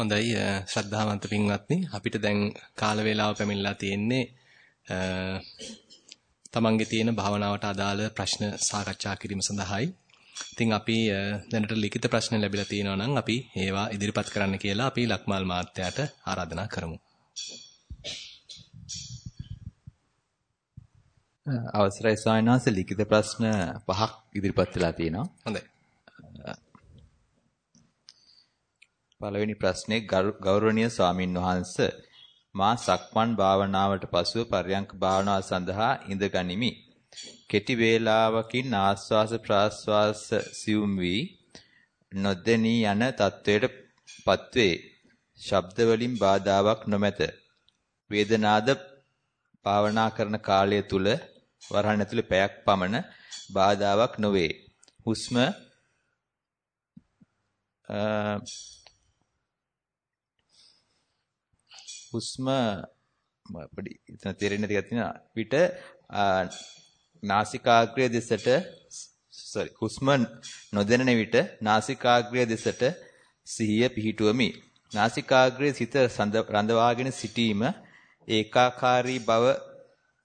හොඳයි ශ්‍රද්ධාවන්ත පින්වත්නි අපිට දැන් කාල වේලාව පැමිණලා තියෙන්නේ තමන්ගේ තියෙන භාවනාවට අදාළ ප්‍රශ්න සාකච්ඡා කිරීම සඳහායි. ඉතින් අපි දැනට ලිඛිත ප්‍රශ්න ලැබිලා තියෙනවා නම් අපි ඒවා ඉදිරිපත් කරන්න කියලා අපි ලක්මාල් මාත්‍යාට ආරාධනා කරමු. අවසරයි ස්වාමීන් වහන්සේ ලිඛිත ප්‍රශ්න පහක් ඉදිරිපත් වෙලා තියෙනවා. හොඳයි. පළවෙනි ප්‍රශ්නේ ගෞරවනීය ස්වාමින් වහන්සේ මා සක්මන් භාවනාවට පසුව පර්යංක භාවනාව සඳහා ඉඳගනිමි. කෙටි වේලාවකින් ආස්වාස ප්‍රාස්වාස සියුම් වී නොදෙනී යන තත්වයට පත්වේ. ශබ්ද වලින් බාධාවක් නොමැත. වේදනාද භාවනා කරන කාලය තුල වරහන් ඇතුලේ පැයක් පමණ බාධාවක් නොවේ. හුස්ම හුස්ම පොඩි එතන තේරෙන්නේ ටිකක් තියෙනවා විට නාසිකාග්‍රය දෙසට sorry හුස්ම නොදැනෙන විට නාසිකාග්‍රය දෙසට සිහිය පිහිටුවමි නාසිකාග්‍රයේ සිත රඳවාගෙන සිටීම ඒකාකාරී බව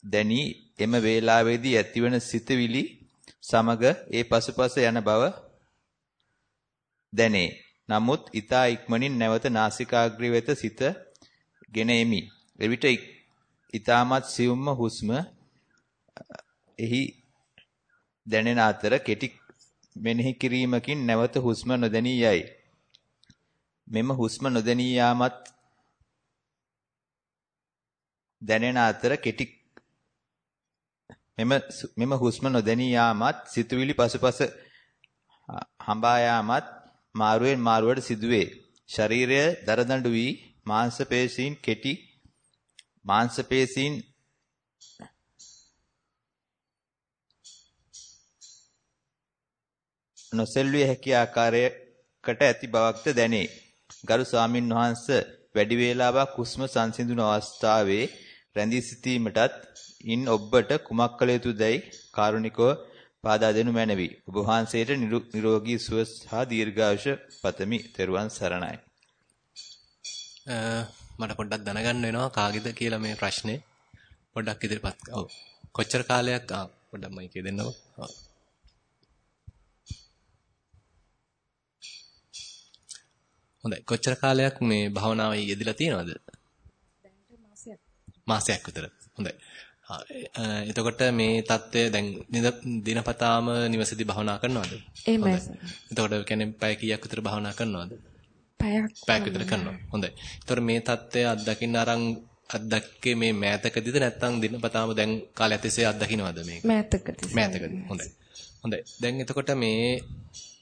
දැනි එම වේලාවේදී ඇතිවන සිතවිලි සමග ඒ පසුපස යන බව දැනේ. නමුත් ඊතා ඉක්මනින් නැවත නාසිකාග්‍රය වෙත සිත ගෙන එමි. එවිට ඊ타මත් සියුම්ම හුස්ම එහි දැනෙන අතර කෙටි මෙනෙහි කිරීමකින් නැවත හුස්ම නොදැනී යයි. මෙම හුස්ම නොදැනී යාමත් දැනෙන අතර කෙටි මෙම මෙම හුස්ම නොදැනී යාමත් සිතුවිලි පසුපස හඹා යාමත් මාරුවෙන් මාරුවට සිදුවේ. ශරීරය දරදඬු වී මාංශ පේශීන් කෙටි මාංශ පේශීන් නොසෙල්විය හැකි ආකාරයකට ඇති බවක්ද දැනේ. ගරු ස්වාමින් වහන්සේ වැඩි වේලාවක් හුස්ම සංසිඳුන අවස්ථාවේ රැඳී සිටීමටත් ඉන් ඔබට කුමක් කළ යුතුදයි කාරුණිකව පාදා දෙනු මැනවි. ඔබ වහන්සේට නිරෝගී සුව සහ දීර්ඝායුෂ පතමි. ත්වන් සරණයි. මට පොඩ්ඩක් දැනගන්න වෙනවා කාගේද කියලා මේ ප්‍රශ්නේ. පොඩ්ඩක් ඉදිරිපත්. ඔව්. කොච්චර කාලයක් ආ පොඩ්ඩක් මයික් දෙන්නකො. ඔව්. හොඳයි. කොච්චර කාලයක් මේ භාවනාවේ යෙදලා තියෙනවද? මාසයක්. මාසයක් විතර. හොඳයි. එතකොට මේ தත්ත්වය දැන් දිනපතාම නිවසේදී භාවනා කරනවද? එහෙමයි. එතකොට කියන්නේ පැය කීයක් විතර භාවනා කරනවද? පැයක්. පැයක් විතර කරනවා. හොඳයි. එතකොට මේ தත්ත්වය අත්දකින්න අරන් අත්දැක්කේ මේ මෑතකදීද නැත්නම් දිනපතාම දැන් කාලය තිස්සේ අත්දකින්නවද මේක? මෑතකදී. මෑතකදී. හොඳයි. හොඳයි. දැන් එතකොට මේ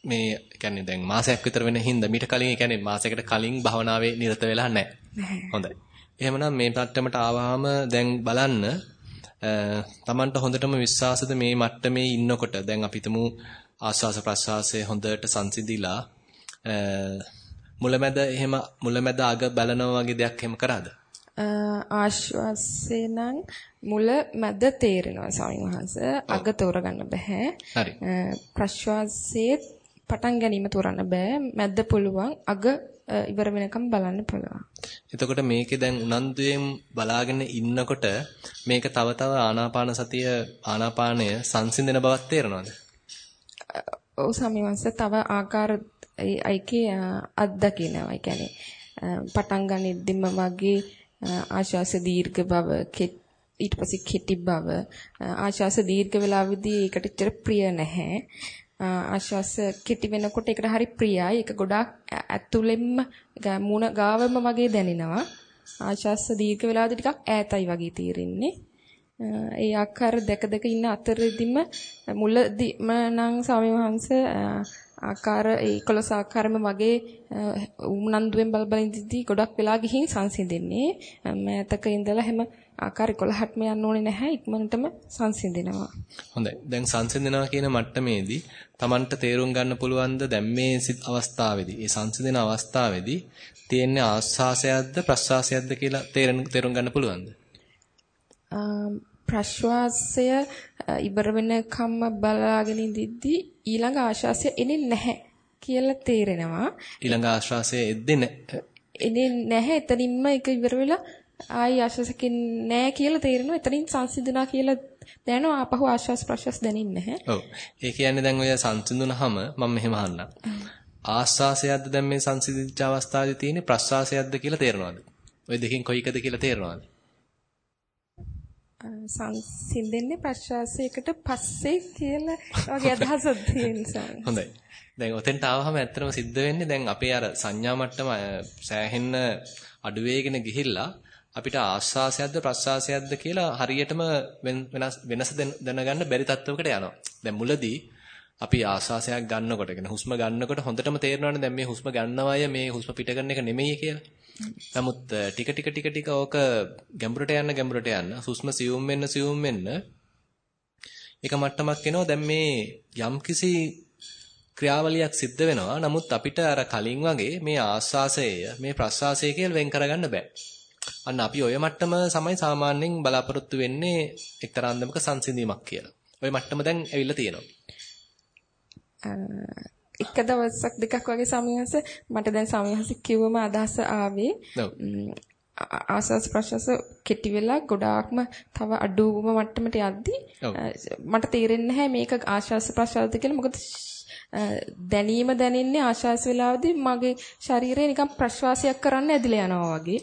මේ කියන්නේ දැන් මාසයක් විතර වෙන හින්දා මීට කලින් කියන්නේ මාසයකට කලින් භවනාවේ නිරත වෙලා නැහැ. හොඳයි. එහෙමනම් මේ මට්ටමට ආවහම දැන් බලන්න තමන්ට හොඳටම විශ්වාසද මේ මට්ටමේ ඉන්නකොට දැන් අපි හිතමු ආස්වාස ප්‍රස්වාසයේ හොඳට සංසිඳිලා මුලැමැද එහෙම මුලැමැද අග බලනවා වගේ දෙයක් එහෙම කරාද? ආශ්වාසය නම් මුල මැද තේරෙනවා ස්වාමීන් වහන්සේ. අග තෝරගන්න බෑ හරි. ප්‍රශ්වාසයේ පටන් ගැනීම තෝරන්න බෑ. මැද පුළුවන් අග ඉවර වෙනකම් බලන්න පුළුවන්. එතකොට මේකේ දැන් උනන්දුයෙන් බලාගෙන ඉන්නකොට මේක තව තව ආනාපාන සතිය ආනාපානය සංසිඳන බවක් තේරෙනවද? ඔව් සමිවංශ තව ආකාර ඒකේ අත්දකින්නවා. ඒ කියන්නේ පටන් ගන්නෙද්දිම වගේ ආශාස දීර්ඝ බව ඊට පස්සේ කෙටි බව ආශාස දීර්ඝ වෙලාවෙදී ඒකට ඇත්තට ප්‍රිය නැහැ. ආශ්වාස කෙටි වෙනකොට ඒකට හරි ප්‍රියයි. ඒක ගොඩාක් ඇතුළෙන්ම මුණ ගාවම වගේ දැනෙනවා. ආශ්වාස දීර්ඝ වෙලාවදී ටිකක් ඈතයි වගේ තීරෙන්නේ. ඒ ආකාර දෙක දෙක ඉන්න අතරෙදිම මුලදිම නම් ස්වාමීන් වහන්සේ ආකාර ඒ 11 ආකාරම වගේ උම්නන්දුවෙන් බල බල ඉඳිද්දී ගොඩක් වෙලා ගිහින් සංසිඳෙන්නේ. මෑතක ඉඳලා හැම ආකාර 11ක්ම යන්න ඕනේ නැහැ ඉක්මනටම සංසිඳෙනවා. හොඳයි. දැන් සංසිඳෙනවා කියන මට්ටමේදී Tamanට තේරුම් ගන්න පුළුවන්ද දැන් මේ අවස්ථාවේදී, මේ සංසිඳෙන අවස්ථාවේදී තියෙන්නේ ආස්වාසයක්ද ප්‍රස්වාසයක්ද කියලා තේරුම් ගන්න පුළුවන්ද? ප්‍රශ්වාසය ඉවර වෙනකම්ම බලාගෙන ඉඳිද්දී ඊළඟ ආශ්වාසය එන්නේ නැහැ කියලා තේරෙනවා. ඊළඟ ආශ්වාසය එද්දී එනේ නැහැ එතනින්ම ඒක ඉවර වෙලා ආයි ආශ්වාසකින් නැහැ කියලා තේරෙනවා. එතනින් සංසිඳුණා කියලා දැනෙනවා ආපහු ආශ්වාස ප්‍රශ්වාස දැනෙන්නේ නැහැ. ඔව්. ඒ කියන්නේ දැන් ඔය සංසිඳුනහම මම මෙහෙම අහන්නම්. ආශ්වාසයක්ද දැන් මේ සංසිඳිච්ච අවස්ථාවේ තියෙන්නේ ප්‍රශ්වාසයක්ද කියලා තේරෙනවද? ওই දෙකෙන් කොයි එකද කියලා තේරෙනවද? සංසිඳෙන්නේ ප්‍රශ්වාසයකට පස්සේ කියලා වගේ අදහසක් තියෙනවා. හොඳයි. දැන් ඔතෙන්ට ආවහම ඇත්තටම සිද්ධ වෙන්නේ දැන් අපේ අර සංඥා මට්ටම සෑහෙන්න අඩු වෙගෙන ගිහිල්ලා අපිට ආස්වාසයක්ද ප්‍රස්වාසයක්ද කියලා හරියටම වෙනස් වෙනස දැනගන්න බැරි තත්වයකට යනවා. දැන් මුලදී අපි ආස්වාසයක් ගන්නකොට කියන හුස්ම ගන්නකොට හොඳටම තේරෙනවානේ දැන් මේ හුස්ම ගන්නවය මේ හුස්ම පිට කරන එක නෙමෙයි කියලා. නමුත් ටික ටික ටික ටික ඕක ගැඹුරට යන්න ගැඹුරට යන්න හුස්ම සියුම් වෙන්න සියුම් වෙන්න එක මට්ටමක් එනවා දැන් මේ යම්කිසි ක්‍රියාවලියක් සිද්ධ වෙනවා. නමුත් අපිට අර කලින් වගේ මේ ආස්වාසය මේ ප්‍රස්වාසය කියලා වෙන් කරගන්න බෑ. අන්න අපි ඔය මට්ටම සමයි සාමාන්‍යයෙන් බලාපොරොත්තු වෙන්නේ එක්තරා අන්දමක සංසිඳීමක් කියලා. ඔය මට්ටම දැන් ඇවිල්ලා තියෙනවා. එක දවසක් දෙකක් වගේ සමයහස මට දැන් සමයහස කිව්වම අදහස ආවේ. ආසස් ප්‍රශස කෙටි වෙලා ගොඩාක්ම තව අඩුම මට්ටමට යද්දි මට තේරෙන්නේ නැහැ මේක ආශාස ප්‍රශාසද කියලා මොකද දැනීම දැනෙන්නේ ආශාස වේලාවදී මගේ ශරීරය නිකන් ප්‍රශ්වාසයක් කරන්න ඇදිලා යනවා වගේ.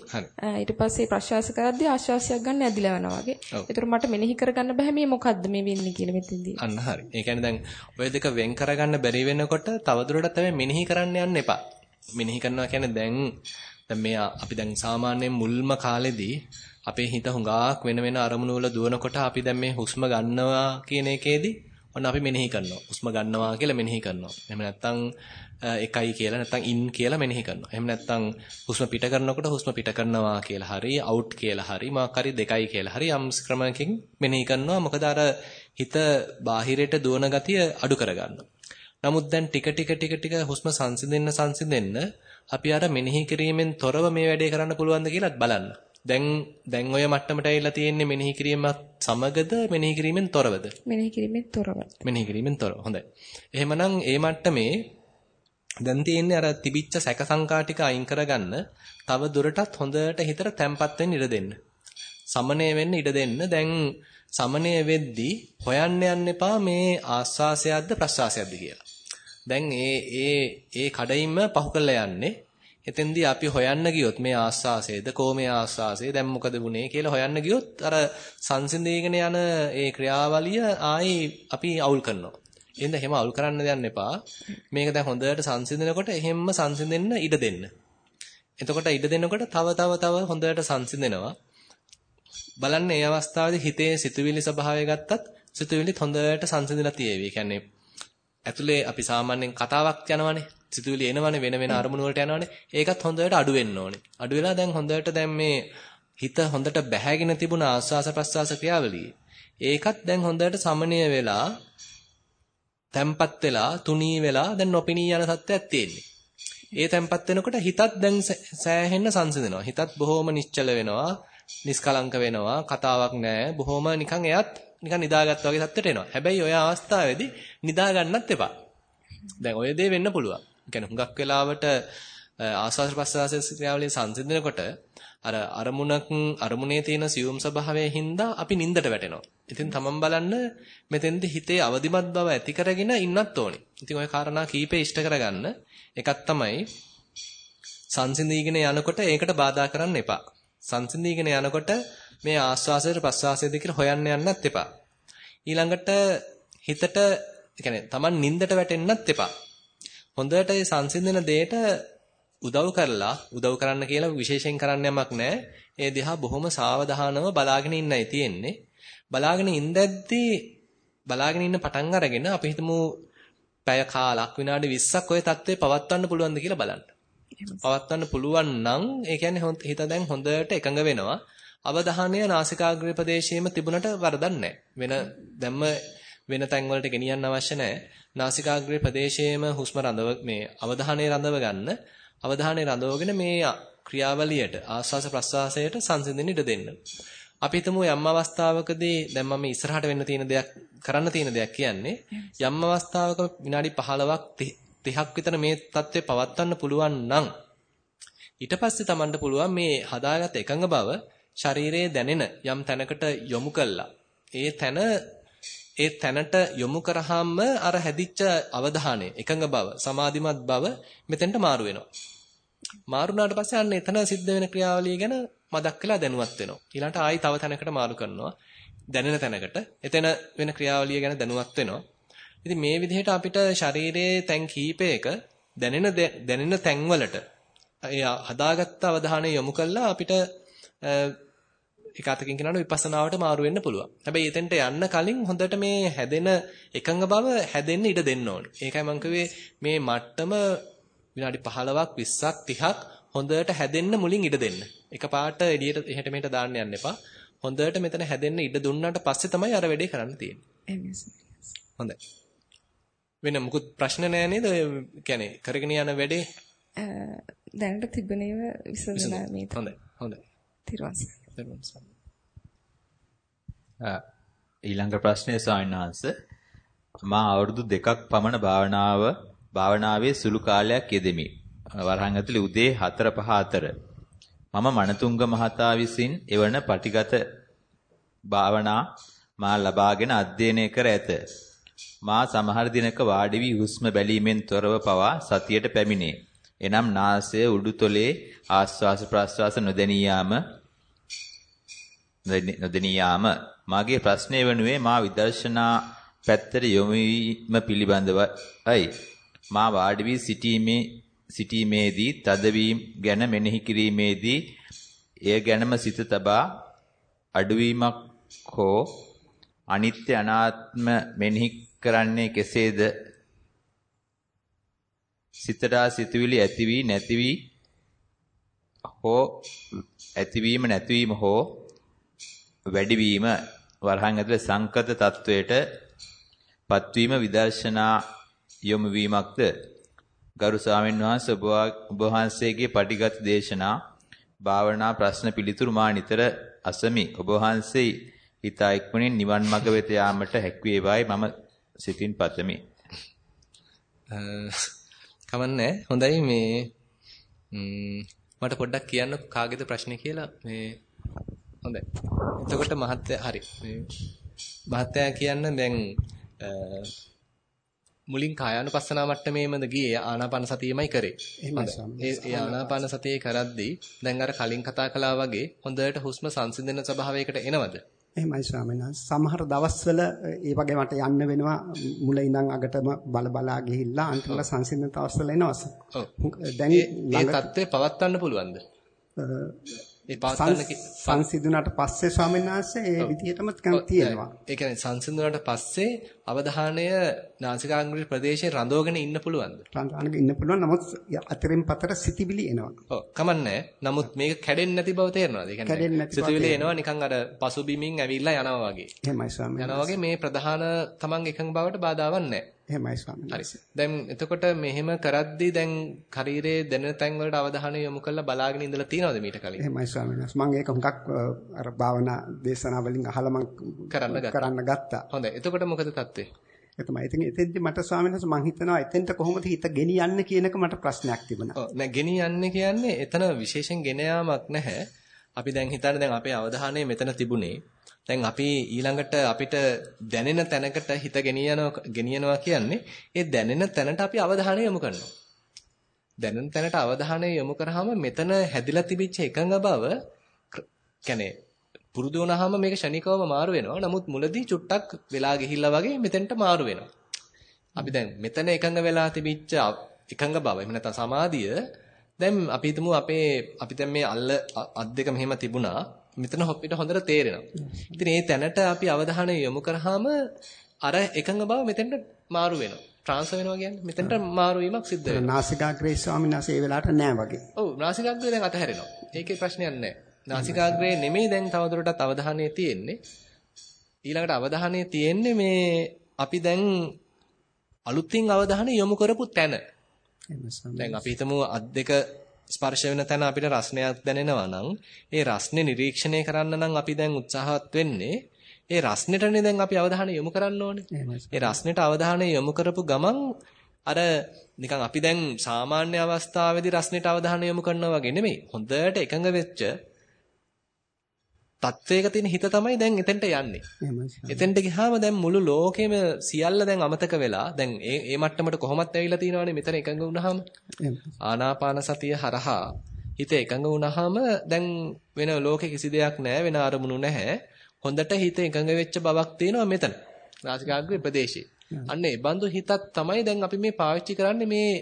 ඊට පස්සේ ප්‍රශ්වාස කරද්දී ආශාසයක් ගන්න ඇදිලා යනවා වගේ. ඒතර මට මෙනෙහි කරගන්න බෑ මේ මොකද්ද මේ වෙන්නේ කියලා මෙතෙන්දී. අන්න හරි. ඒ කියන්නේ දැන් ඔය දෙක වෙන් කරගන්න බැරි වෙනකොට තවදුරටත් තමයි මෙනෙහි කරන්න යන්න එපා. මෙනෙහි කරනවා කියන්නේ දැන් දැන් මේ අපි දැන් සාමාන්‍යයෙන් මුල්ම කාලෙදී අපේ හිත හුඟක් වෙන වෙන අරමුණු වල දුවනකොට අපි දැන් මේ හුස්ම ගන්නවා කියන එකේදී ඔන්න අපි මෙනෙහි කරනවා. හුස්ම ගන්නවා කියලා මෙනෙහි කරනවා. එහෙම නැත්නම් එකයි කියලා නැත්නම් ඉන් කියලා මෙනෙහි කරනවා. එහෙම නැත්නම් හුස්ම පිට කරනකොට හුස්ම පිට කරනවා කියලා හරි අවුට් කියලා හරි මාක් හරි දෙකයි කියලා හරි යම් ක්‍රමයකින් මෙනෙහි කරනවා. මොකද අර හිත බාහිරයට දුවන ගතිය අඩු කරගන්න. නමුත් දැන් ටික ටික ටික ටික හුස්ම සංසිඳෙන්න සංසිඳෙන්න අපි අර මෙනෙහි කිරීමෙන් තොරව මේ වැඩේ කරන්න පුළුවන්ද කියලාත් බලන්න. දැන් දැන් ඔය මට්ටමට ඇවිල්ලා තියෙන්නේ මෙනෙහි කිරීමත් සමගද මෙනෙහි කිරීමෙන් තොරවද? මෙනෙහි කිරීමෙන් තොරව. මෙනෙහි කිරීමෙන් තොරව. හොඳයි. එහෙමනම් ඒ මට්ටමේ දැන් තියෙන්නේ අර තිබිච්ච සැක සංකා ටික අයින් කරගන්න තව දුරටත් හොඳට හිතට තැම්පත් වෙන්න ඉඩ දෙන්න. සමනය වෙන්න ඉඩ දෙන්න. දැන් සමනය වෙද්දී හොයන්න යන්න එපා මේ ආස්වාසයක්ද ප්‍රස්වාසයක්ද කියලා. දැන් ඒ ඒ ඒ කඩයින්ම පහු කරලා යන්නේ එතෙන්දී අපි හොයන්න ගියොත් මේ ආස්වාසයේද කොහොමේ ආස්වාසයේ දැන් මොකද වුනේ කියලා හොයන්න ගියොත් අර සංසිඳීගෙන යන ඒ ක්‍රියාවලිය ආයි අපි අවුල් කරනවා. එහෙනම් එහෙම අවුල් කරන්න දෙන්න එපා. මේක දැන් හොඳට සංසිඳනකොට එහෙම්ම සංසිඳෙන්න ඉඩ දෙන්න. එතකොට ඉඩ දෙනකොට තව තව තව හොඳට සංසිඳෙනවා. බලන්න මේ අවස්ථාවේදී හිතේ සිතුවිලි ස්වභාවය ගත්තත් සිතුවිලිත් හොඳට සංසිඳලා තියෙවි. ඒ කියන්නේ ඇතුලේ අපි සාමාන්‍යයෙන් කතාවක් යනවනේ. සිතුවිලි එනවනේ වෙන වෙන අරමුණු වලට යනවනේ. ඒකත් හොඳට අඩු වෙන්න ඕනේ. අඩු වෙලා දැන් හොඳට දැන් මේ හිත හොඳට බැහැගෙන තිබුණ ආස්වාස ප්‍රස්වාස ක්‍රියාවලිය. ඒකත් දැන් හොඳට සමනය වෙලා තැම්පත් වෙලා තුනී වෙලා දැන් නොපෙනී යන තත්ත්වයක් තියෙන්නේ. ඒ තැම්පත් වෙනකොට හිතත් දැන් සෑහෙන්න සංසිඳෙනවා. හිතත් බොහොම නිශ්චල වෙනවා, නිස්කලංක වෙනවා, කතාවක් නැහැ. බොහොම නිකන් එයත් නිකන් නිදාගත්තා වගේ තත්ත්වයට එනවා. හැබැයි ඔය අවස්ථාවේදී නිදා ගන්නත් එපා. දැන් ඔය දේ වෙන්න පුළුවන්. කියන්නේ හුඟක් වෙලාවට ආස්වාද ප්‍රසආස ක්‍රියාවලිය සංසිඳනකොට අර අරමුණක් අරමුණේ තියෙන සියුම් ස්වභාවයෙන් හින්දා අපි නින්දට වැටෙනවා. ඉතින් තමන් බලන්න මෙතෙන්ද හිතේ අවදිමත් බව ඇති කරගෙන ඉන්නත් ඕනේ. ඉතින් ওই කාරණා කීපේ ඉෂ්ට කරගන්න එකක් තමයි සංසිඳීගෙන යනකොට ඒකට බාධා කරන්න එපා. සංසිඳීගෙන යනකොට මේ ආස්වාසයට ප්‍රස්වාසයද කියලා හොයන්න යන්නත් එපා. ඊළඟට හිතට يعني Taman නින්දට වැටෙන්නත් එපා. හොඳට ඒ සංසිඳන දෙයට උදව් කරලා උදව් කරන්න කියලා විශේෂයෙන් කරන්න යමක් නැහැ. ඒ දිහා බොහොම සාවධානව බලාගෙන ඉන්නයි තියෙන්නේ. බලාගෙන ඉඳද්දී බලාගෙන ඉන්න පටන් අරගෙන අපි හිතමු පැය කාලක් විනාඩි 20ක් ওই தත්ත්වය පවත්වන්න පුළුවන්ද කියලා බලන්න. පවත්වන්න පුළුවන් නම් ඒ කියන්නේ හිත දැන් හොඳට එකඟ වෙනවා. අවධානය නාසිකාග්‍රේ ප්‍රදේශයේම තිබුණට වරදක් නැහැ. වෙන දැම්ම වෙන තැන් වලට ගෙනියන්න අවශ්‍ය නැහැ. නාසිකාග්‍රේ ප්‍රදේශයේම හුස්ම රඳව මේ අවධානය රඳව ගන්න. අවධානය රඳවගෙන මේ ක්‍රියාවලියට ආස්වාස ප්‍රස්වාසයට සංසිඳෙන්න ඉඩ දෙන්න. අපි හිතමු යම් අවස්ථාවකදී දැන් මම ඉස්සරහට වෙන්න තියෙන දෙයක් කරන්න තියෙන දෙයක් කියන්නේ යම් අවස්ථාවක විනාඩි 15ක් 30ක් විතර මේ தත්ත්වය පවත්වන්න පුළුවන් නම් ඊට පස්සේ Tamanට පුළුවන් මේ හදාගත් එකඟ බව ශරීරයේ දැනෙන යම් තැනකට යොමු කළා. ඒ තැන ඒ තැනට යොමු කරාම අර හැදිච්ච අවධානය එකඟ බව සමාධිමත් බව මෙතෙන්ට මාරු වෙනවා. මාරු වුණාට පස්සේ අන්න එතන සිද්ධ වෙන ක්‍රියාවලිය ගැන මදක් වෙලා දැනුවත් වෙනවා. ඊළඟට ආයි තව තැනකට මාරු කරනවා. දැනෙන තැනකට. එතන වෙන ක්‍රියාවලිය ගැන දැනුවත් වෙනවා. ඉතින් මේ විදිහට අපිට ශරීරයේ තැන් කීපයක දැනෙන දැනෙන තැන්වලට ඒ හදාගත්ත අවධානය යොමු කළා අපිට එක අතකින් කියනවනම් විපස්සනාවට මාරු වෙන්න පුළුවන්. හැබැයි එතෙන්ට යන්න කලින් හොඳට මේ හැදෙන එකඟ බව හැදෙන්න ඉඩ දෙන්න ඕනේ. ඒකයි මම මේ මට්ටම විනාඩි 15ක් 20ක් 30ක් හොඳට හැදෙන්න මුලින් ඉඩ දෙන්න. එකපාරට එළියට එහෙට මෙහෙට දාන්න යන්න එපා. හොඳට මෙතන හැදෙන්න ඉඩ දුන්නාට පස්සේ තමයි අර වැඩේ කරන්න තියෙන්නේ. හොඳයි. වෙන මුකුත් ප්‍රශ්න නෑ නේද? කරගෙන යන වැඩේ දැනට තිබුණේව විසඳනා මේ. හොඳයි. හොඳයි. තිරුවන් ඊළඟ ප්‍රශ්නය ස්වාමීන් වහන්සේ මා අවුරුදු දෙකක් පමණ භාවනාව භාවනාවේ සුළු කාලයක් යෙදෙමි. වරහන් ඇතුලේ උදේ 4 5 අතර මම මනතුංග මහතා විසින් එවන පටිගත භාවනා මා ලබාගෙන අධ්‍යයනය කර ඇත. මා සමහර දිනක වාඩි වී හුස්ම බැලීමෙන් තොරව පවා සතියට පැමිණේ. එනම් නාසය උඩුතොලේ ආස්වාස ප්‍රස්වාස නොදැනී යාම නොදැනී යාම මාගේ ප්‍රශ්නය වනුවේ මා විදර්ශනා පැත්තට යොමු වීම පිළිබඳවයි. මා වාඩි වී සිටීමේ සිටීමේදී තදවීම ගැන මෙනෙහි කිරීමේදී එය ගැනම සිත තබා අඩුවීමක් හෝ අනිත්‍ය අනාත්ම මෙනෙහි කරන්නේ කෙසේද? සිතට සිතුවිලි ඇති වී නැති වී හෝ ඇතිවීම නැතිවීම හෝ වැඩිවීම වරහන් ඇතුලේ සංකත තත්වයට පත්වීම විදර්ශනා යොමු වීමක්ද? ගරු ස්වාමීන් වහන්සේ ඔබ වහන්සේගේ පටිගත දේශනා භාවනා ප්‍රශ්න පිළිතුරු මා නිතර අසමි. ඔබ වහන්සේ ඊතා ඉක්මනින් නිවන් මඟ වෙත යාමට හැක්වේවායි මම සිතින් පතමි. කමන්නේ හොඳයි මේ මට පොඩ්ඩක් කියන්න කාගේද ප්‍රශ්නේ කියලා. මේ හොඳයි. එතකොට මහත්තයා හරි. මේ මහත්තයා කියන්න දැන් මුලින් කායානුපස්සනා මට්ටමේමද ගියේ? ආනාපාන සතියෙමයි කරේ. ඒ ඒ ආනාපාන සතියේ කරද්දී දැන් අර කලින් කතා කළා වගේ හොඳට හුස්ම සංසිඳන ස්වභාවයකට එනවද? එහෙමයි ස්වාමීන් වහන්සේ. සමහර දවස්වල ඒ වගේ මට යන්න වෙනවා මුල ඉඳන් අගටම බල බලා ගිහිල්ලා අන්තිමට සංසිඳන තවස්වල එනවා. දැන් ඒ தත්ත්වය පවත්වන්න පුළුවන්ද? ඒ පවත්වන්න සංසිඳුණාට පස්සේ ස්වාමීන් වහන්සේ ඒ විදිහටම තියෙනවා. ඒ කියන්නේ සංසිඳුණාට පස්සේ අවධානය නාසිකාග්‍රේ ප්‍රදේශයේ රඳවගෙන ඉන්න පුළුවන්ද? රඳවගෙන ඉන්න පුළුවන්. නමුත් අතරින් පතර සිතිවිලි එනවා. ඔව් කමන්නේ. නමුත් මේක කැඩෙන්නේ නැති බව තේරෙනවද? ඒ කියන්නේ සිතිවිලි එනවා නිකන් අර පසුබිමින් ඇවිල්ලා යනවා වගේ. එහෙමයි ස්වාමීන් යනවා වගේ මේ ප්‍රධාන තමන් එකඟ බවට බාධාවක් නැහැ. එහෙමයි ස්වාමීන් හරි. දැන් එතකොට මෙහෙම කරද්දී දැන් ශරීරයේ දැනෙන තැන් වලට අවධානය යොමු කරලා බලාගෙන ඉඳලා තියෙනවද මීට කලින්? එහෙමයි ස්වාමීන්. මම ඒක හුඟක් අර භාවනා දේශනා වලින් අහලා මම කරන්න ගත්තා. හොඳයි. එතකොට මොකද තත්ත්වය? ඒ තමයි. ඉතින් එතෙන්දි මට ස්වාමීන් වහන්සේ මං හිතනවා එතෙන්ට කොහොමද හිත ගෙනියන්නේ කියන එක මට ප්‍රශ්නයක් තිබුණා. ඔව් නෑ ගෙනියන්නේ කියන්නේ එතන විශේෂයෙන් ගෙන යාමක් නැහැ. අපි දැන් හිතන්නේ දැන් අපේ අවධානය මෙතන තිබුණේ. දැන් අපි ඊළඟට අපිට දැනෙන තැනකට හිත ගෙනියනවා ගෙනියනවා කියන්නේ ඒ දැනෙන තැනට අපි අවධානය යොමු කරනවා. දැනෙන තැනට අවධානය යොමු කරාම මෙතන හැදිලා තිබිච්ච එකඟ බව කියන්නේ පුරුදු වුණාම මේක ෂණිකවම මාරු වෙනවා. නමුත් මුලදී චුට්ටක් වෙලා ගිහිල්ලා වගේ මෙතෙන්ට මාරු වෙනවා. අපි දැන් මෙතන එකඟ වෙලා තිබිච්ච එකඟ බව එහෙම නැත්නම් සමාධිය දැන් අපි හිතමු අපේ අපි දැන් මේ අල්ල අත් දෙක මෙහෙම තිබුණා. මෙතන අපිට හොඳට තේරෙනවා. ඉතින් මේ තැනට අපි අවධානය යොමු කරාම අර එකඟ බව මෙතෙන්ට මාරු වෙනවා. ට්‍රාන්ස්ෆර් වෙනවා කියන්නේ මෙතෙන්ට මාරු වීමක් සිද්ධ වෙනවා. නාසිකාග්‍රේ ස්වාමීන් වහන්සේ ඒ වෙලාවට නෑ වගේ. ඔව් නාසිකාග්‍රේ දැන් අතහැරෙනවා. ඒකේ ප්‍රශ්නයක් නෑ. නාසිකාග්‍රේ නෙමෙයි දැන් තවදුරටත් අවධානය තියෙන්නේ. ඊළඟට අවධානය තියෙන්නේ මේ අපි දැන් අලුතින් අවධානය යොමු කරපු තැන. දැන් අපි හිතමු අත් දෙක ස්පර්ශ වෙන තැන අපිට රසණයක් දැනෙනවා නම් ඒ රසනේ නිරීක්ෂණය කරන්න නම් අපි දැන් උත්සාහවත් වෙන්නේ ඒ රසනෙටනේ දැන් අපි අවධානය යොමු කරන්න ඕනේ. ඒ රසනෙට අවධානය යොමු කරපු ගමන් අර නිකන් අපි දැන් සාමාන්‍ය අවස්ථාවේදී රස්නෙට අවධානය යොමු කරනවා වගේ නෙමෙයි. හොඳට එකඟ වෙච්ච තත්වයක තියෙන හිත තමයි දැන් එතෙන්ට යන්නේ. එතෙන්ට ගියාම දැන් මුළු ලෝකෙම සියල්ල දැන් අමතක වෙලා දැන් ඒ ඒ මට්ටමට කොහොමත් ඇවිල්ලා තියෙනවනේ මෙතන එකඟ වුණාම. ආනාපාන සතිය හරහා හිත එකඟ වුණාම දැන් වෙන ලෝකෙ කිසි දෙයක් නැහැ වෙන අරමුණු නැහැ. හොඳට හිත එකඟ වෙච්ච බවක් තියෙනවා මෙතන. නාසිකාග්‍රේ ප්‍රදේශයේ. අන්න ඒ බඳු හිතක් තමයි දැන් අපි මේ පාවිච්චි කරන්නේ මේ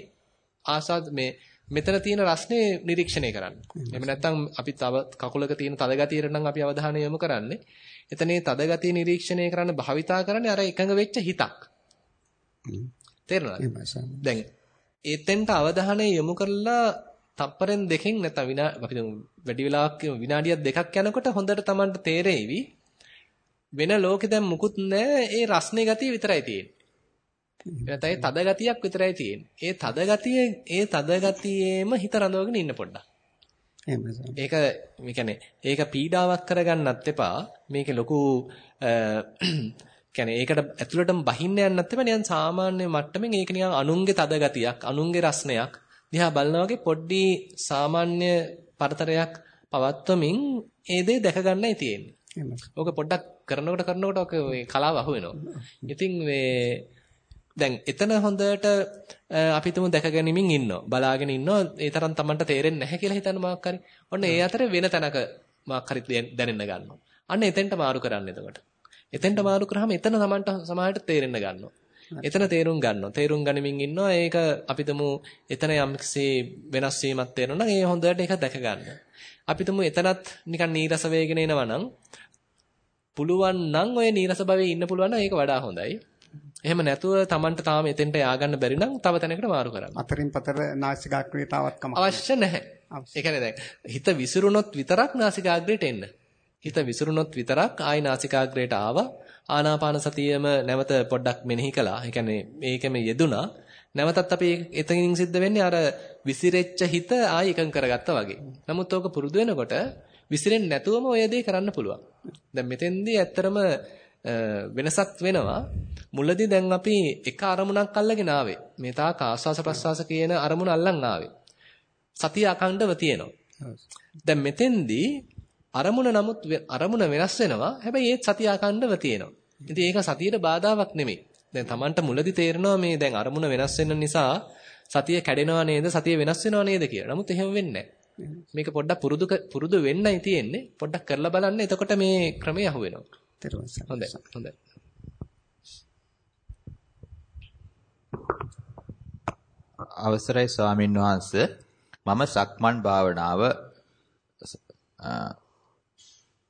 ආසාද මේ මෙතන තියෙන රස්නේ නිරීක්ෂණය කරන්න. එහෙම නැත්නම් අපි තව කකුලක තියෙන තද ගතියට නම් අපි අවධානය යොමු කරන්නේ. එතනේ තද ගතිය නිරීක්ෂණය කරන්න භාවිතා කරන්නේ අර එකඟ වෙච්ච හිතක්. තේරෙනවද? දැන් ඒතෙන්ට අවධානය යොමු කරලා තප්පරෙන් දෙකෙන් නැත්නම් විනා අපි වැඩි වෙලාවක් විනාඩියක් දෙකක් යනකොට හොඳට Tamanට තේරෙයිවි වෙන ලෝකේ දැන් මුකුත් නැහැ ඒ රස්නේ ගතිය විතරයි තියෙන්නේ. නැත්නම් තද ගතියක් විතරයි තියෙන්නේ. ඒ තද ගතිය ඒ තද ගතියේම හිත රඳවගෙන ඉන්න පොඩ්ඩක්. ඒක මේ කියන්නේ ඒක පීඩාවක් කරගන්නත් එපා. මේකේ ලොකු කියන්නේ ඒකට ඇතුළටම බහින්න යන්නත් එපා. නිකන් සාමාන්‍ය මට්ටමින් ඒක නිකන් අනුන්ගේ තද ගතියක්, අනුන්ගේ රස්නයක් දිහා බලනවා වගේ පොඩ්ඩි සාමාන්‍ය පරතරයක් පවත්වමින් ඒ දේ දැක ගන්නයි තියෙන්නේ. ඕක පොඩ්ඩක් කරනකොට කරනකොට ඔක මේ කලාව අහු වෙනවා. ඉතින් මේ දැන් එතන හොඳට අපි තුමු දැක ගැනීමෙන් ඉන්නවා. බලාගෙන ඉන්නවා. ඒ තරම් Tamanට තේරෙන්නේ නැහැ කියලා හිතන මාක් හරි. ඔන්න ඒ අතරේ වෙන තැනක මාක් හරි දැනෙන්න ගන්නවා. අන්න එතෙන්ට මාරු කරන්න එතකොට. එතෙන්ට මාරු කරාම එතන Tamanට සමාහයට තේරෙන්න ගන්නවා. එතන තේරුම් ගන්නවා. තේරුම් ගනිමින් ඉන්නවා. ඒක අපි තුමු එතන යම්කිසි වෙනස් වීමක් තේරෙනවා නම් ඒ හොඳට ඒක දැක ගන්න. අපි තුමු එතනත් නිකන් නීරස වේගෙන එනවා නම් පුළුවන් නම් ඔය නීරස භවයේ ඉන්න පුළුවන් නම් ඒක වඩා හොඳයි. එහෙම නැතුව Tamanට තාම එතෙන්ට ය아가න්න බැරි නම් තව තැනකට මාරු කරන්න. අතරින් පතර නාසිකාග්‍රේතාවක් කමක් අවශ්‍ය නැහැ. ඒ කියන්නේ දැන් හිත විසිරුණොත් විතරක් නාසිකාග්‍රේට එන්න. හිත විසිරුණොත් විතරක් ආයි නාසිකාග්‍රේට ආවා. ආනාපාන සතියම නැවත පොඩ්ඩක් මෙනෙහි කළා. ඒ කියන්නේ මේකෙම යෙදුනා. නැවතත් අපි එතනින් සිද්ධ වෙන්නේ අර විසිරෙච්ච හිත ආයි එකඟ කරගත්තා වගේ. නමුත් ඕක පුරුදු වෙනකොට විසිරෙන්නේ නැතුවම ඔය දේ කරන්න පුළුවන්. දැන් මෙතෙන්දී ඇත්තරම වෙනසක් වෙනවා. මුලදී දැන් අපි එක අරමුණක් අල්ලගෙන ආවේ. මේ තා කාස්වාස ප්‍රස්වාස කියන අරමුණ අල්ලන් ආවේ. සතිය අඛණ්ඩව තියෙනවා. දැන් මෙතෙන්දී අරමුණ නමුත් අරමුණ වෙනස් වෙනවා. හැබැයි ඒත් සතිය අඛණ්ඩව තියෙනවා. ඉතින් ඒක සතියට බාධාවක් නෙමෙයි. දැන් Tamanට මුලදී තේරෙනවා මේ දැන් අරමුණ වෙනස් වෙන නිසා සතිය කැඩෙනවා නේද? සතිය වෙනස් වෙනවා නේද කියලා. නමුත් එහෙම වෙන්නේ මේක පොඩ්ඩක් පුරුදු පුරුදු වෙන්නයි තියෙන්නේ. පොඩ්ඩක් කරලා බලන්න. එතකොට මේ ක්‍රමය අහුවෙනවා. හොඳයි. හොඳයි. අවසරයි ස්වාමින් වහන්ස මම සක්මන් භාවනාව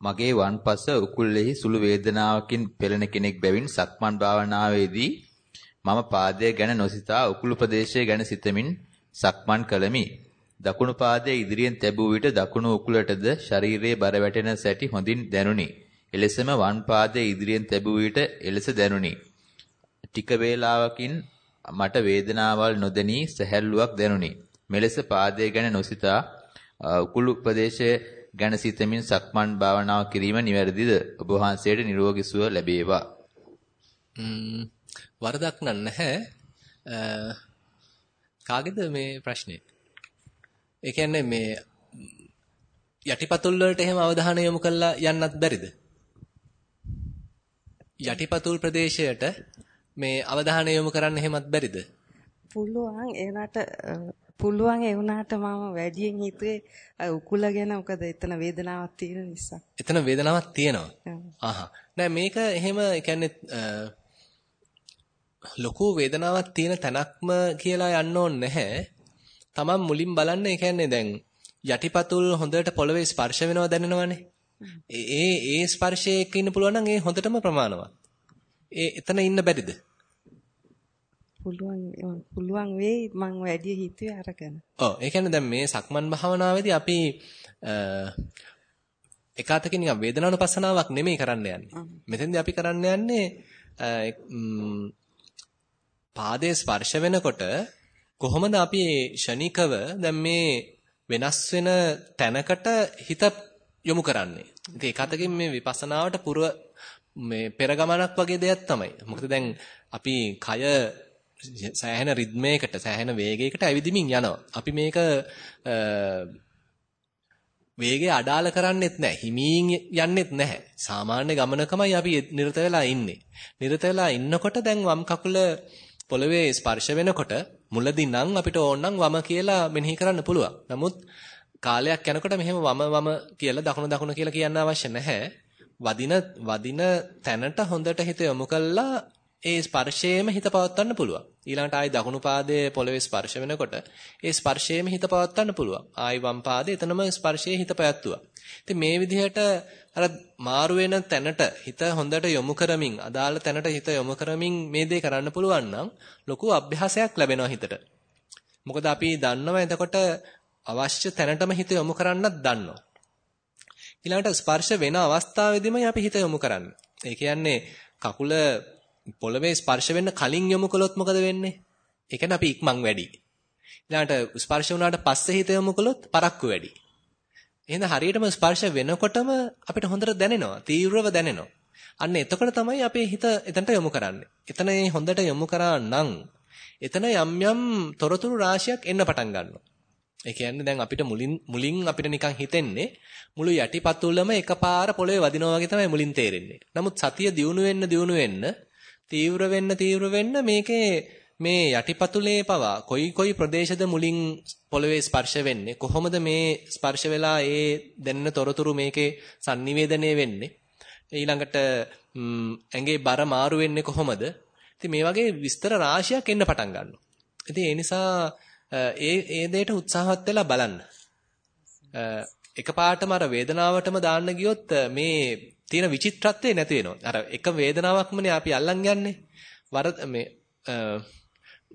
මගේ වන්පස උකුල්ලෙහි සුළු වේදනාවකින් පෙළෙන කෙනෙක් බැවින් සක්මන් භාවනාවේදී මම පාදය ගැන නොසිතා උකුළු ප්‍රදේශය ගැන සිතමින් සක්මන් කළමි. දකුණු පාදයේ ඉදිරියෙන් තැබූ විට දකුණු උකුලටද ශරීරයේ බර වැටෙන සැටි හොඳින් දැනුනි. එලෙසම වම් පාදයේ ඉදිරියෙන් තැබූ විට එලෙස දැනුනි. ටික වේලාවකින් මට වේදනාවල් නොදැනී සැහැල්ලුවක් දැනුනි. මෙලෙස පාදයේ ගැන නොසිතා උකුළු ප්‍රදේශයේ ගැන සිතමින් සක්මන් භාවනාව කිරීම නිවැරදිද? ඔබ වහන්සේට නිරෝගී සුව ලැබේවා. වරදක් නැහැ. කාගේද මේ ප්‍රශ්නේ? ඒ කියන්නේ මේ යටිපතුල් වලට එහෙම අවධානය යොමු කරලා යන්නත් බැරිද? යටිපතුල් ප්‍රදේශයට මේ අවධානය යොමු කරන්න එහෙමත් බැරිද? පුළුවන් ඒනට පුළුවන් ඒ වුණාට මම වැඩියෙන් හිතුවේ උකුල ගැන මොකද එතන වේදනාවක් තියෙන නිසා. එතන වේදනාවක් තියෙනවා. ආහා. නෑ මේක එහෙම කියන්නේ ලොකු වේදනාවක් තියෙන තැනක්ම කියලා යන්න ඕනේ නැහැ. Taman මුලින් බලන්න ඒ කියන්නේ දැන් යටිපතුල් හොඳට පොළවේ ස්පර්ශ වෙනවා දැනෙනවනේ. ඒ ඒ ස්පර්ශයක ඉන්න පුළුවන් නම් ඒ හොඳටම ප්‍රමාණවත්. ඒ එතන ඉන්න බැරිද? පුළුවන් පුළුවන් වෙයි මං වැඩි හිතුවේ අරගෙන. ඔව් ඒ කියන්නේ දැන් මේ සක්මන් භාවනාවේදී අපි එකතකින් නිකන් වේදනානුපස්සනාවක් නෙමෙයි කරන්න යන්නේ. මෙතෙන්දී අපි කරන්න යන්නේ පාදයේ ස්පර්ශ වෙනකොට කොහොමද අපි ෂණිකව දැන් මේ වෙනස් වෙන තැනකට හිත යොමු කරන්නේ. ඉතින් ඒකතකින් මේ විපස්සනාවට පුරව මේ පෙරගමනක් වගේ දෙයක් තමයි. මොකද දැන් අපි කය සෑහෙන රිද්මයකට සෑහෙන වේගයකට ඇවිදිමින් යනවා. අපි මේක වේගය අඩාල කරන්නෙත් නැහැ. හිමීන් යන්නෙත් නැහැ. සාමාන්‍ය ගමනකමයි අපි නිරත වෙලා ඉන්නේ. නිරත වෙලා ඉන්නකොට දැන් වම් කකුල පොළවේ ස්පර්ශ වෙනකොට මුලදී නම් අපිට ඕනනම් වම කියලා මෙනෙහි කරන්න පුළුවන්. නමුත් කාලයක් යනකොට මෙහෙම වම වම කියලා දකුණ දකුණ කියලා කියන්න අවශ්‍ය නැහැ. වදින වදින තැනට හොඳට හිත යොමු කළා ඒ ස්පර්ශයේම හිත පවත්වන්න පුළුවන්. ඊළඟට ආයි දකුණු පාදයේ පොළවේ ස්පර්ශ වෙනකොට ඒ ස්පර්ශයේම හිත පවත්වන්න පුළුවන්. ආයි වම් පාදයේ එතනම ස්පර්ශයේ හිත පැවැත්තුවා. ඉතින් මේ විදිහට අර මාරු වෙන තැනට හිත හොඳට යොමු කරමින් අදාළ තැනට හිත යොමු කරමින් මේ දේ කරන්න පුළුවන් නම් ලොකු අභ්‍යාසයක් ලැබෙනවා හිතට. මොකද අපි දන්නවා එතකොට අවශ්‍ය තැනටම හිත යොමු කරන්නත් දන්නවා. ඊළඟට ස්පර්ශ වෙන අවස්ථාවේදීමයි අපි හිත යොමු කරන්නේ. ඒ කියන්නේ කකුල පොළවේ ස්පර්ශ වෙන්න කලින් යොමු කළොත් මොකද වෙන්නේ? ඒ කියන්නේ අපි ඉක්මන් වැඩි. ඊළඟට ස්පර්ශ වුණාට පස්සේ හිත යොමු කළොත් පරක්කු වැඩි. එහෙනම් හරියටම ස්පර්ශ වෙනකොටම අපිට හොඳට දැනෙනවා. තීව්‍රව දැනෙනවා. අන්න එතකොට තමයි අපේ හිත එතනට යොමු කරන්නේ. එතන හොඳට යොමු කරා නම් එතන යම් යම් තොරතුරු රාශියක් එන්න පටන් ගන්නවා. ඒ කියන්නේ දැන් අපිට මුලින් මුලින් අපිට නිකන් හිතෙන්නේ මුළු යටිපතුලම එකපාර පොළවේ වදිනවා වගේ තමයි මුලින් තේරෙන්නේ. නමුත් සතිය දියුණු වෙන්න දියුණු වෙන්න තීව්‍ර වෙන්න තීව්‍ර වෙන්න මේකේ මේ යටිපතුලේ පවා කොයි කොයි ප්‍රදේශද මුලින් පොළවේ ස්පර්ශ වෙන්නේ කොහොමද මේ ස්පර්ශ වෙලා ඒ දැනෙන තොරතුරු මේකේ sannivedanaya වෙන්නේ ඊළඟට ඇඟේ බර මාරු වෙන්නේ කොහොමද ඉතින් මේ වගේ විස්තර රාශියක් එන්න පටන් ගන්නවා ඉතින් ඒ නිසා ඒ ඒ දෙයට උත්සාහවත් වෙලා බලන්න එකපාරටම අර වේදනාවටම දාන්න ගියොත් මේ තියෙන විචිත්‍රත්වය නැති වෙනවා. අර එක වේදනාවක්මනේ අපි අල්ලන් යන්නේ. වර මේ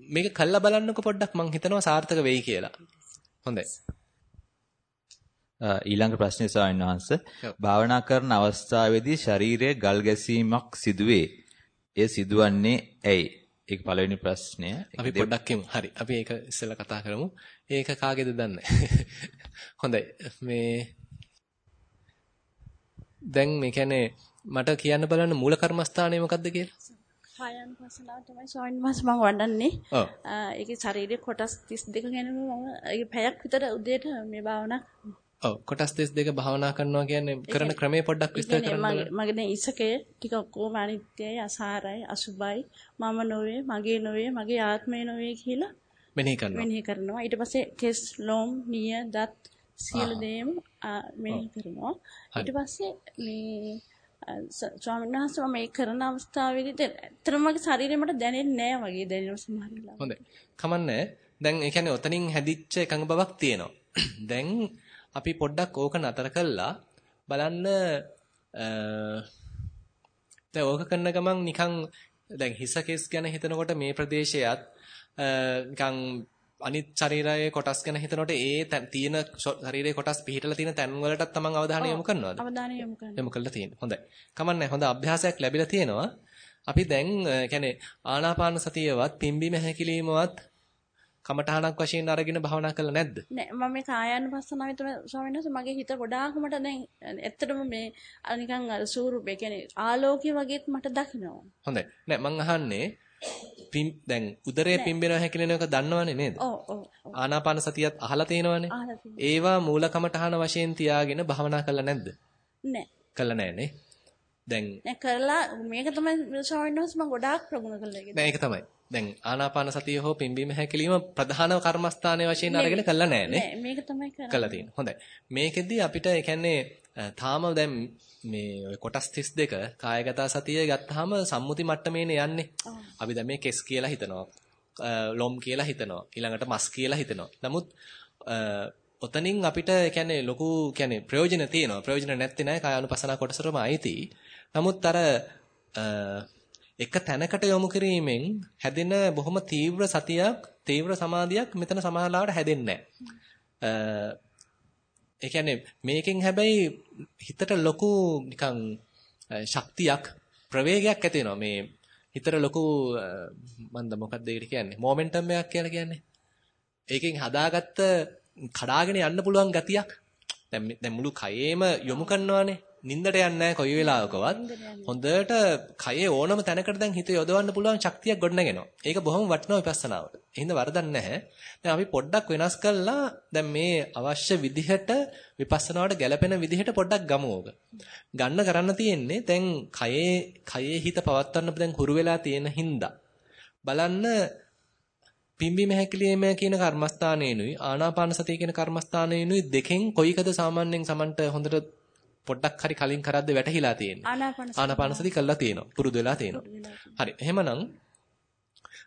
මේක කල්ලා බලන්නකො පොඩ්ඩක් මං හිතනවා සාර්ථක වෙයි කියලා. හොඳයි. ඊළඟ ප්‍රශ්නේ ස්වාමීන් වහන්සේ භාවනා කරන අවස්ථාවේදී ශරීරයේ ගල් ගැසීමක් සිදුවේ. එය සිදුවන්නේ ඇයි? ඒක පළවෙනි ප්‍රශ්නය. අපි පොඩ්ඩක් කියමු. හරි. අපි ඒක ඉස්සෙල්ලා කතා කරමු. ඒක කාගේද දන්නේ. හොඳයි. මේ දැන් මේ කියන්නේ මට කියන්න බලන්න මූල කර්මස්ථානය මොකද්ද කියලා? කායන පසනාව තමයි ස්වාමීන් වහන්සේ මම වඩන්නේ. ඔව්. ඒකේ ශරීරයේ කොටස් 32 ගැන මම ඒක පැයක් විතර උදේට මේ භාවනා ඔව් කොටස් 32 භාවනා කරනවා කියන්නේ කරන ක්‍රමය පොඩ්ඩක් විස්තර කරන්න. මගේ දැන් ඉසකේ ටික ඔක්කොම අනිත්‍යයි අසාරයි අසුබයි මම නොවේ මගේ නොවේ මගේ ආත්මය නොවේ කියලා මෙනෙහි කරනවා. මෙනෙහි කරනවා. ඊට පස්සේ කෙස් ලොම් නිය දත් සියලු දේම මෙනෙහි කරනවා. ඊට පස්සේ මේ ස්වාමීන් වහන්සේ මේ කරන අවස්ථාවේදී ඇත්තටම මගේ ශරීරෙ මට දැනෙන්නේ නැහැ වගේ දැනෙනවා සමහර වෙලාවට. හොඳයි. කමන්නේ. දැන් ඒ කියන්නේ ඔතනින් හැදිච්ච එකඟ බවක් තියෙනවා. දැන් අපි පොඩ්ඩක් ඕක නතර කළා බලන්න දැන් ඕක කරන ගමන් නිකන් දැන් හිස කෙස් ගැන හිතනකොට මේ ප්‍රදේශයත් නිකන් අනිත් ශරීරයේ කොටස් ගැන හිතනකොට ඒ තියෙන ශරීරයේ කොටස් පිහිටලා තියෙන තැන් වලටත් තමන් අවධානය යොමු කරනවද? අවධානය යොමු කරනවා. යොමු කරලා තියෙනවා. හොඳයි. කමන්නේ හොඳ අභ්‍යාසයක් ලැබිලා තියෙනවා. අපි දැන් කියන්නේ ආනාපාන සතියවත් පිම්බීම හැකිලීමවත් කමඨහනක් වශයෙන් අරගෙන භවනා කළා නැද්ද? නෑ මම මේ කායानुපස්සනාවේ තමයි ස්වාමීන් වහන්සේ මගේ හිත ගොඩාක් මට දැන් ඇත්තටම මේ නිකන් ස්වරූපේ කියන්නේ ආලෝකය වගේත් මට දකින්නවා. හොඳයි. නෑ මං අහන්නේ පිම් දැන් උදරයේ පිම්බෙනවා හැකිලෙන එක දන්නවනේ නේද? ඔව් ඔව්. ආනාපාන සතියත් අහලා තියෙනවනේ. ඒවා මූලකමටහන වශයෙන් තියාගෙන භවනා කළා නැද්ද? නෑ. කළා නෑනේ. දැන් නෑ කරලා මේක තමයි ස්වාමීන් වහන්සේ මම ගොඩාක් ප්‍රගුණ කළා ඒක. නෑ ඒක තමයි. දැන් ආනාපාන සතිය හෝ පිම්බීම හැකිලිම ප්‍රධාන කර්මස්ථානයේ වශයෙන් අරගෙන කළා නෑනේ. නෑ මේක තමයි කරන්නේ. කළා තියෙන්නේ. හොඳයි. මේකෙදි අපිට ඒ කියන්නේ තාම දැන් මේ ඔය කොටස් 32 කායගත සතිය ගත්තාම සම්මුති මට්ටමේනේ යන්නේ. අපි දැන් මේ කෙස් කියලා හිතනවා. ලොම් කියලා හිතනවා. ඊළඟට මස් කියලා හිතනවා. නමුත් ඔතනින් අපිට කියන්නේ ලොකු කියන්නේ ප්‍රයෝජන තියෙනවා. ප්‍රයෝජන නැත්තේ නෑ කායानुපසනාව කොටසටම අයිති. නමුත් අර එක තැනකට යොමු කිරීමෙන් හැදෙන බොහොම තීව්‍ර සතියක්, තීව්‍ර සමාධියක් මෙතන සමාහලාවට හැදෙන්නේ නැහැ. ඒ කියන්නේ මේකෙන් හැබැයි හිතට ලොකු නිකන් ශක්තියක් ප්‍රවේගයක් ඇති වෙනවා. මේ හිතට ලොකු මන්ද මොකක්ද ඒකට කියන්නේ? මොමන්ටම් එකක් කියලා කියන්නේ. ඒකෙන් හදාගත්ත කඩාගෙන යන්න පුළුවන් ගතියක්. දැන් දැන් මුළු කයේම යොමු කරනවානේ. නින්දට යන්නේ නැහැ කොයි වෙලාවකවත්. හොඳට කයේ ඕනම තැනකට දැන් හිත යොදවන්න පුළුවන් ශක්තියක් ගොඩනගෙනවා. ඒක බොහොම වටිනවා විපස්සනාවට. එහෙනම් වරදක් නැහැ. දැන් අපි පොඩ්ඩක් වෙනස් කළා දැන් මේ අවශ්‍ය විදිහට විපස්සනාවට ගැලපෙන විදිහට පොඩ්ඩක් ගමු. ගන්න කරන්න තියෙන්නේ දැන් කයේ කයේ හිත පවත්වන්න දැන් හුරු වෙලා තියෙන හින්දා බලන්න පිම්බි මහැකිලිම කියන කර්මස්ථානේනුයි ආනාපාන සතිය කියන කර්මස්ථානේනුයි දෙකෙන් කොයිකද සාමාන්‍යයෙන් Tamanට හොඳට පොඩ්ඩක් හරි කලින් කරද්ද වැටහිලා තියෙන්නේ. ආනාපාන සතිය කළා තියෙනවා. පුරුදු වෙලා තියෙනවා. හරි. එහෙමනම්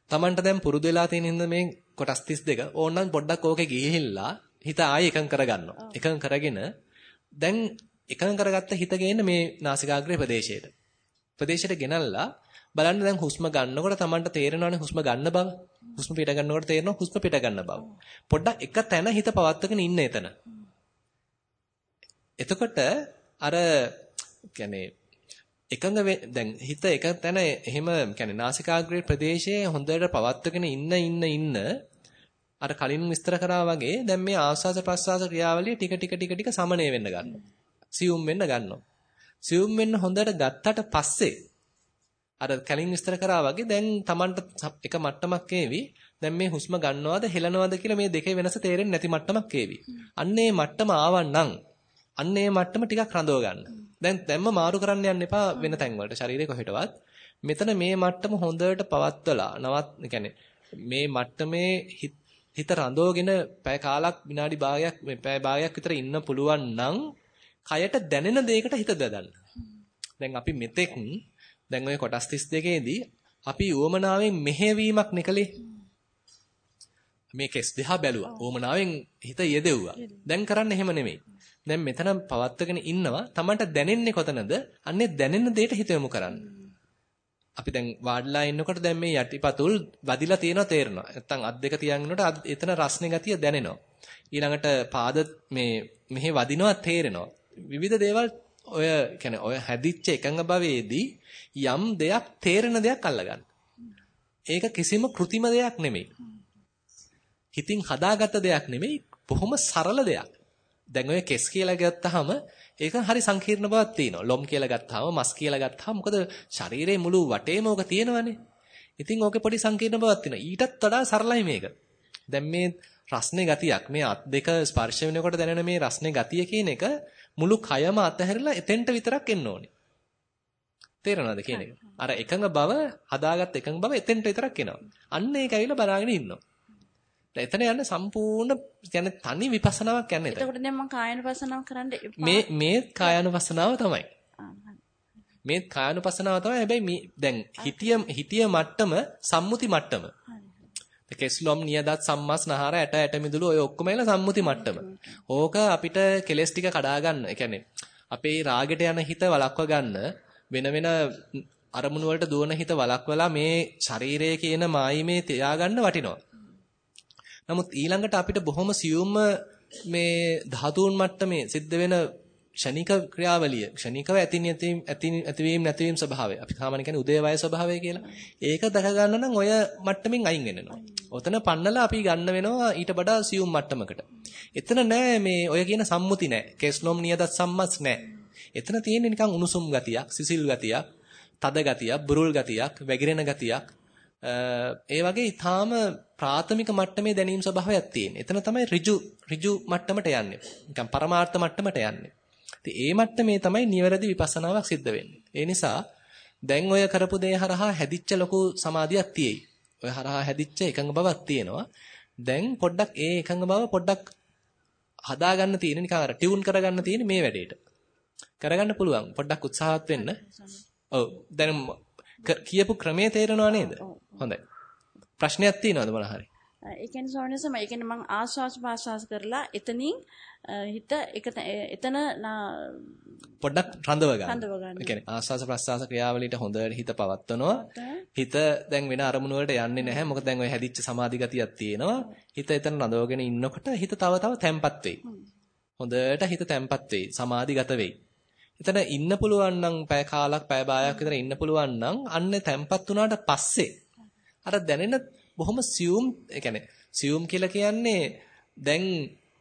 Tamanට දැන් පුරුදු වෙලා තියෙන හින්දා මේ කොටස් 32 ඕනනම් පොඩ්ඩක් ඕකේ ගිහිල්ලා හිත ආයෙ එකඟ කරගන්නවා. එකඟ කරගෙන දැන් එකඟ කරගත්ත හිත ගේන්න මේ නාසිකාග්‍රේ ප්‍රදේශයට. ප්‍රදේශයට ගෙනල්ලා බලන්න දැන් හුස්ම ගන්නකොට Tamanට තේරෙනවනේ හුස්ම ගන්න බව. හුස්ම පිට ගන්නකොට තේරෙනවා හුස්ම පිට ගන්න බව. පොඩ්ඩක් එක තැන හිත පවත්වගෙන ඉන්න එතන. එතකොට අර කියන්නේ එකඟ දැන් හිත එක තැන එහෙම කියන්නේ නාසිකාග්‍රේ ප්‍රදේශයේ හොඳට පවත්වගෙන ඉන්න ඉන්න ඉන්න අර කලින් විස්තර කරා වගේ දැන් මේ ආස්වාස ප්‍රස්වාස ක්‍රියාවලිය ටික ටික ටික ටික සමනය වෙන්න ගන්නවා. සියුම් වෙන්න ගන්නවා. සියුම් වෙන්න හොඳට ගත්තට පස්සේ අර කලින් විස්තර කරා වගේ දැන් Tamanට එක මට්ටමක් ඒවි. දැන් මේ හුස්ම ගන්නවද හෙලනවද කියලා මේ දෙකේ වෙනස තේරෙන්නේ නැති මට්ටමක් ඒවි. අන්න ඒ මට්ටම ආවන්නම් අන්න ඒ මට්ටම ටිකක් රඳව ගන්න. දැන් දැම්ම මාරු කරන්න යන්න එපා වෙන තැන් වලට ශරීරේ කොහෙටවත්. මෙතන මේ මට්ටම හොඳට පවත්වලා නවත් يعني මේ මට්ටමේ හිත රඳවගෙන පැය කාලක් විනාඩි භාගයක් පැය භාගයක් විතර ඉන්න පුළුවන් නම් කයට දැනෙන දෙයකට හිත දදන්න. දැන් අපි මෙතෙක් දැන් ওই කොටස් 32ේදී අපි උවමනාවෙන් මෙහෙවීමක් නිකලේ මේ කෙස් දිහා බැලුවා. උවමනාවෙන් හිත යෙදෙව්වා. දැන් කරන්න එහෙම නෙමෙයි. දැන් මෙතන පවත්වගෙන ඉන්නවා. Tamanට දැනෙන්නේ කොතනද? අන්නේ දැනෙන දෙයට හිත යොමු කරන්න. අපි දැන් වාඩිලා ඉන්නකොට දැන් මේ යටිපතුල් වදිලා තියෙනවා තේරෙනවා. නැත්තම් අත් දෙක තියන් ඉන්නකොට එතන රස්නේ ගතිය දැනෙනවා. ඊළඟට පාද මේ මෙහි වදිනවා තේරෙනවා. විවිධ දේවල් ඔය කියන්නේ ඔය හැදිච්ච එකඟ භවයේදී යම් දෙයක් තේරෙන දෙයක් අල්ලගන්න. ඒක කිසිම કૃතිම දෙයක් නෙමෙයි. හිතින් හදාගත්ත දෙයක් නෙමෙයි බොහොම සරල දෙයක්. දැන් ඔය කෙස් කියලා ගත්තාම ඒක හරි සංකීර්ණ බවක් තියෙනවා. ලොම් කියලා ගත්තාම මස් කියලා ගත්තාම මොකද ශරීරයේ මුළු වටේම ඕක තියෙනවනේ. ඉතින් ඕකේ පොඩි සංකීර්ණ බවක් තියෙනවා. ඊටත් වඩා සරලයි මේක. දැන් මේ රස්නේ ගතියක් මේ අත් දෙක ස්පර්ශ වෙනකොට දැනෙන මේ රස්නේ ගතිය කියන එක මුළු කයම අතහැරලා එතෙන්ට විතරක් එන්න ඕනේ. තේරෙනවද කියන එක? අර එකඟ බව හදාගත් එකඟ බව එතෙන්ට විතරක් එනවා. අන්න ඒක ඇවිල්ලා බලාගෙන ඉන්නවා. එතන යන්නේ සම්පූර්ණ කියන්නේ තනි විපස්සනාවක් යන්නේ. එතකොට දැන් මම කායනුපස්සනාව කරන්න මේ මේ කායනුපස්සනාව තමයි. මේ කායනුපස්සනාව තමයි හැබැයි මේ දැන් හිතිය හිතිය මට්ටම සම්මුති මට්ටම. කෙස්ලොම් නියදත් සම්මස් නහර ඇට ඇට මිදුළු ඔය ඔක්කොම එලා සම්මුති මට්ටම. ඕක අපිට කෙලස් ටික කඩා ගන්න. ඒ කියන්නේ අපේ රාගෙට යන හිත වළක්ව ගන්න වෙන වෙන අරමුණු වලට දුවන හිත වළක්වලා මේ ශරීරයේ කියන මායිමේ තියාගන්න වටිනවා. නමුත් ඊළඟට අපිට බොහොම සියුම්ම මේ ධාතුන් මට්ටමේ සිද්ධ වෙන ක්ෂණික ක්‍රියාවලිය ක්ෂණිකව ඇති නැති ඇති ඇතිවීම නැතිවීම ස්වභාවය අපි සාමාන්‍ය කියන්නේ උදේවය ස්වභාවය කියලා. ඒක දැක ගන්න නම් ඔය මට්ටමින් අයින් වෙනවා. ඔතන පන්නලා අපි ගන්න වෙනවා ඊට වඩා සියුම් මට්ටමකට. එතන නෑ මේ ඔය කියන සම්මුති නෑ. කේස්නොම් නියදත් සම්මස් නෑ. එතන තියෙන්නේ නිකන් උණුසුම් ගතියක්, සිසිල් ගතියක්, තද ගතියක්, බුරුල් ගතියක්, වැగిරෙන ගතියක්, ඒ වගේ ඊටාම ප්‍රාථමික මට්ටමේ දැනීම් ස්වභාවයක් තියෙන. එතන තමයි ඍජු ඍජු මට්ටමට යන්නේ. නිකන් පරමාර්ථ මට්ටමට යන්නේ. ඉතින් ඒ මට්ටමේ තමයි නිවැරදි විපස්සනාවක් සිද්ධ වෙන්නේ. ඒ නිසා දැන් ඔය කරපු දේ හරහා හැදිච්ච ලොකු සමාධියක් තියෙයි. ඔය හරහා හැදිච්ච එකඟ බවක් තියෙනවා. දැන් පොඩ්ඩක් ඒ එකඟ බව පොඩ්ඩක් හදාගන්න තියෙන නිකන් අර ටියුන් කරගන්න තියෙන මේ වැඩේට. කරගන්න පුළුවන්. පොඩ්ඩක් උත්සාහවත් වෙන්න. ඔව්. දැන් කියපු ක්‍රමයේ තේරෙනව නේද? හොඳයි. ප්‍රශ්නයක් තියෙනවද මොන හරි? ඒ කියන්නේ සෝනස මම ඒ කියන්නේ මම ආස්වාස් පාස්වාස් කරලා එතනින් හිත එක එතන පොඩ්ඩක්. රඳව ගන්න. ඒ කියන්නේ ආස්වාස ප්‍රස්වාස ක්‍රියාවලියට හොඳට හිත පවත්වනවා. හිත දැන් වෙන අරමුණු වලට යන්නේ නැහැ. මොකද දැන් ඔය හැදිච්ච සමාධි ගතියක් තියෙනවා. හිත එතන රඳවගෙන ඉන්නකොට හිත තව තව තැම්පත් වෙයි. හොඳට හිත තැම්පත් වෙයි. සමාධිගත වෙයි. එතන ඉන්න පුළුවන් නම් පැය කාලක් පැය භාගයක් විතර ඉන්න පුළුවන් නම් අන්න තැම්පත් වුණාට පස්සේ අර දැනෙන බොහොම සියුම් ඒ කියන්නේ සියුම් කියලා කියන්නේ දැන්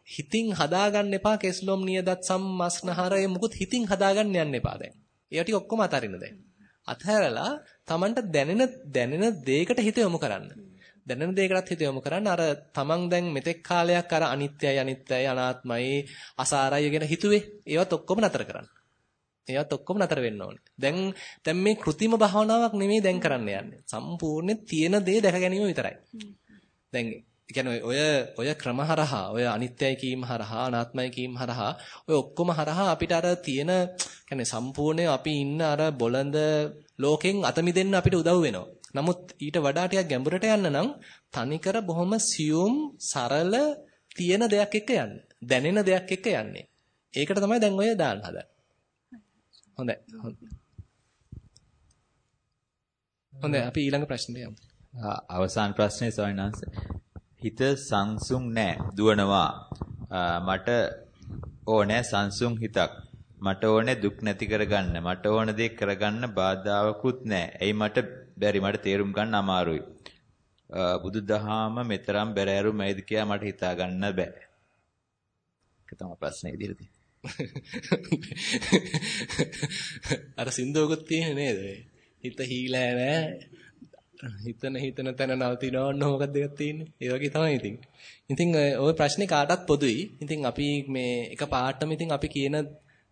හිතින් හදාගන්න එපා කෙස්ලොම් නියදත් සම්මස්නහරය මුකුත් හිතින් හදාගන්න යන්න එපා දැන්. ඒවා ටික ඔක්කොම අතරින්න දැන්. අතහැරලා Tamanට දැනෙන දැනෙන දෙයකට හිත යොමු කරන්න. දැනෙන දෙයකටත් හිත යොමු කරන්න අර තමන් දැන් මෙතෙක් කාලයක් අර අනිත්‍යයි අනිත්‍යයි අනාත්මයි අසාරයි ගැන හිතුවේ ඒවත් ඔක්කොම නතර කරන්න. ඒවත් ඔක්කොම නතර වෙන්න ඕනේ. දැන් දැන් මේ કૃතිම භාවනාවක් නෙමෙයි දැන් කරන්න යන්නේ. සම්පූර්ණ තියෙන දේ දැක ගැනීම විතරයි. දැන් කියන්නේ ඔය ඔය ක්‍රම හරහා ඔය අනිත්‍යයි කීම හරහා අනාත්මයි කීම හරහා ඔය ඔක්කොම හරහා අපිට අර තියෙන කියන්නේ සම්පූර්ණයෙන් අපි ඉන්න අර බොළඳ ලෝකෙන් අත මිදෙන්න අපිට උදව් වෙනවා. නමුත් ඊට වඩා ටිකක් ගැඹුරට යන්න නම් තනිකර බොහොම සියුම් සරල තියෙන දෙයක් එක්ක යන්න. දැනෙන දෙයක් එක්ක යන්නේ. ඒකට තමයි දැන් ඔය දාන්න හදන්නේ. හොඳයි. හොඳයි අපි ඊළඟ ප්‍රශ්නෙට යමු. අවසාන ප්‍රශ්නේ ස්වාමීන් හිත සංසුන් නෑ දුවනවා. මට ඕනෑ සංසුන් හිතක්. මට ඕනේ දුක් නැති කරගන්න. මට ඕන දේ කරගන්න බාධාවකුත් නෑ. එයි මට බැරි මට තේරුම් ගන්න අමාරුයි. බුදුදහම මෙතරම් බැරෑරුම් ඇයිද කියලා මට හිතා ගන්න බෑ. ඒක තමයි ප්‍රශ්නේ ඉදිරියට අර සින්දුවකුත් තියෙන්නේ නේද? හිත හීලෑ නෑ. හිතන හිතන තැන නවතිනව ඕන මොකක්ද දෙයක් තියෙන්නේ. ඒ වගේ තමයි ඉතින්. ඉතින් ওই ප්‍රශ්නේ කාටත් පොදුයි. ඉතින් අපි මේ එක පාටම ඉතින් අපි කියන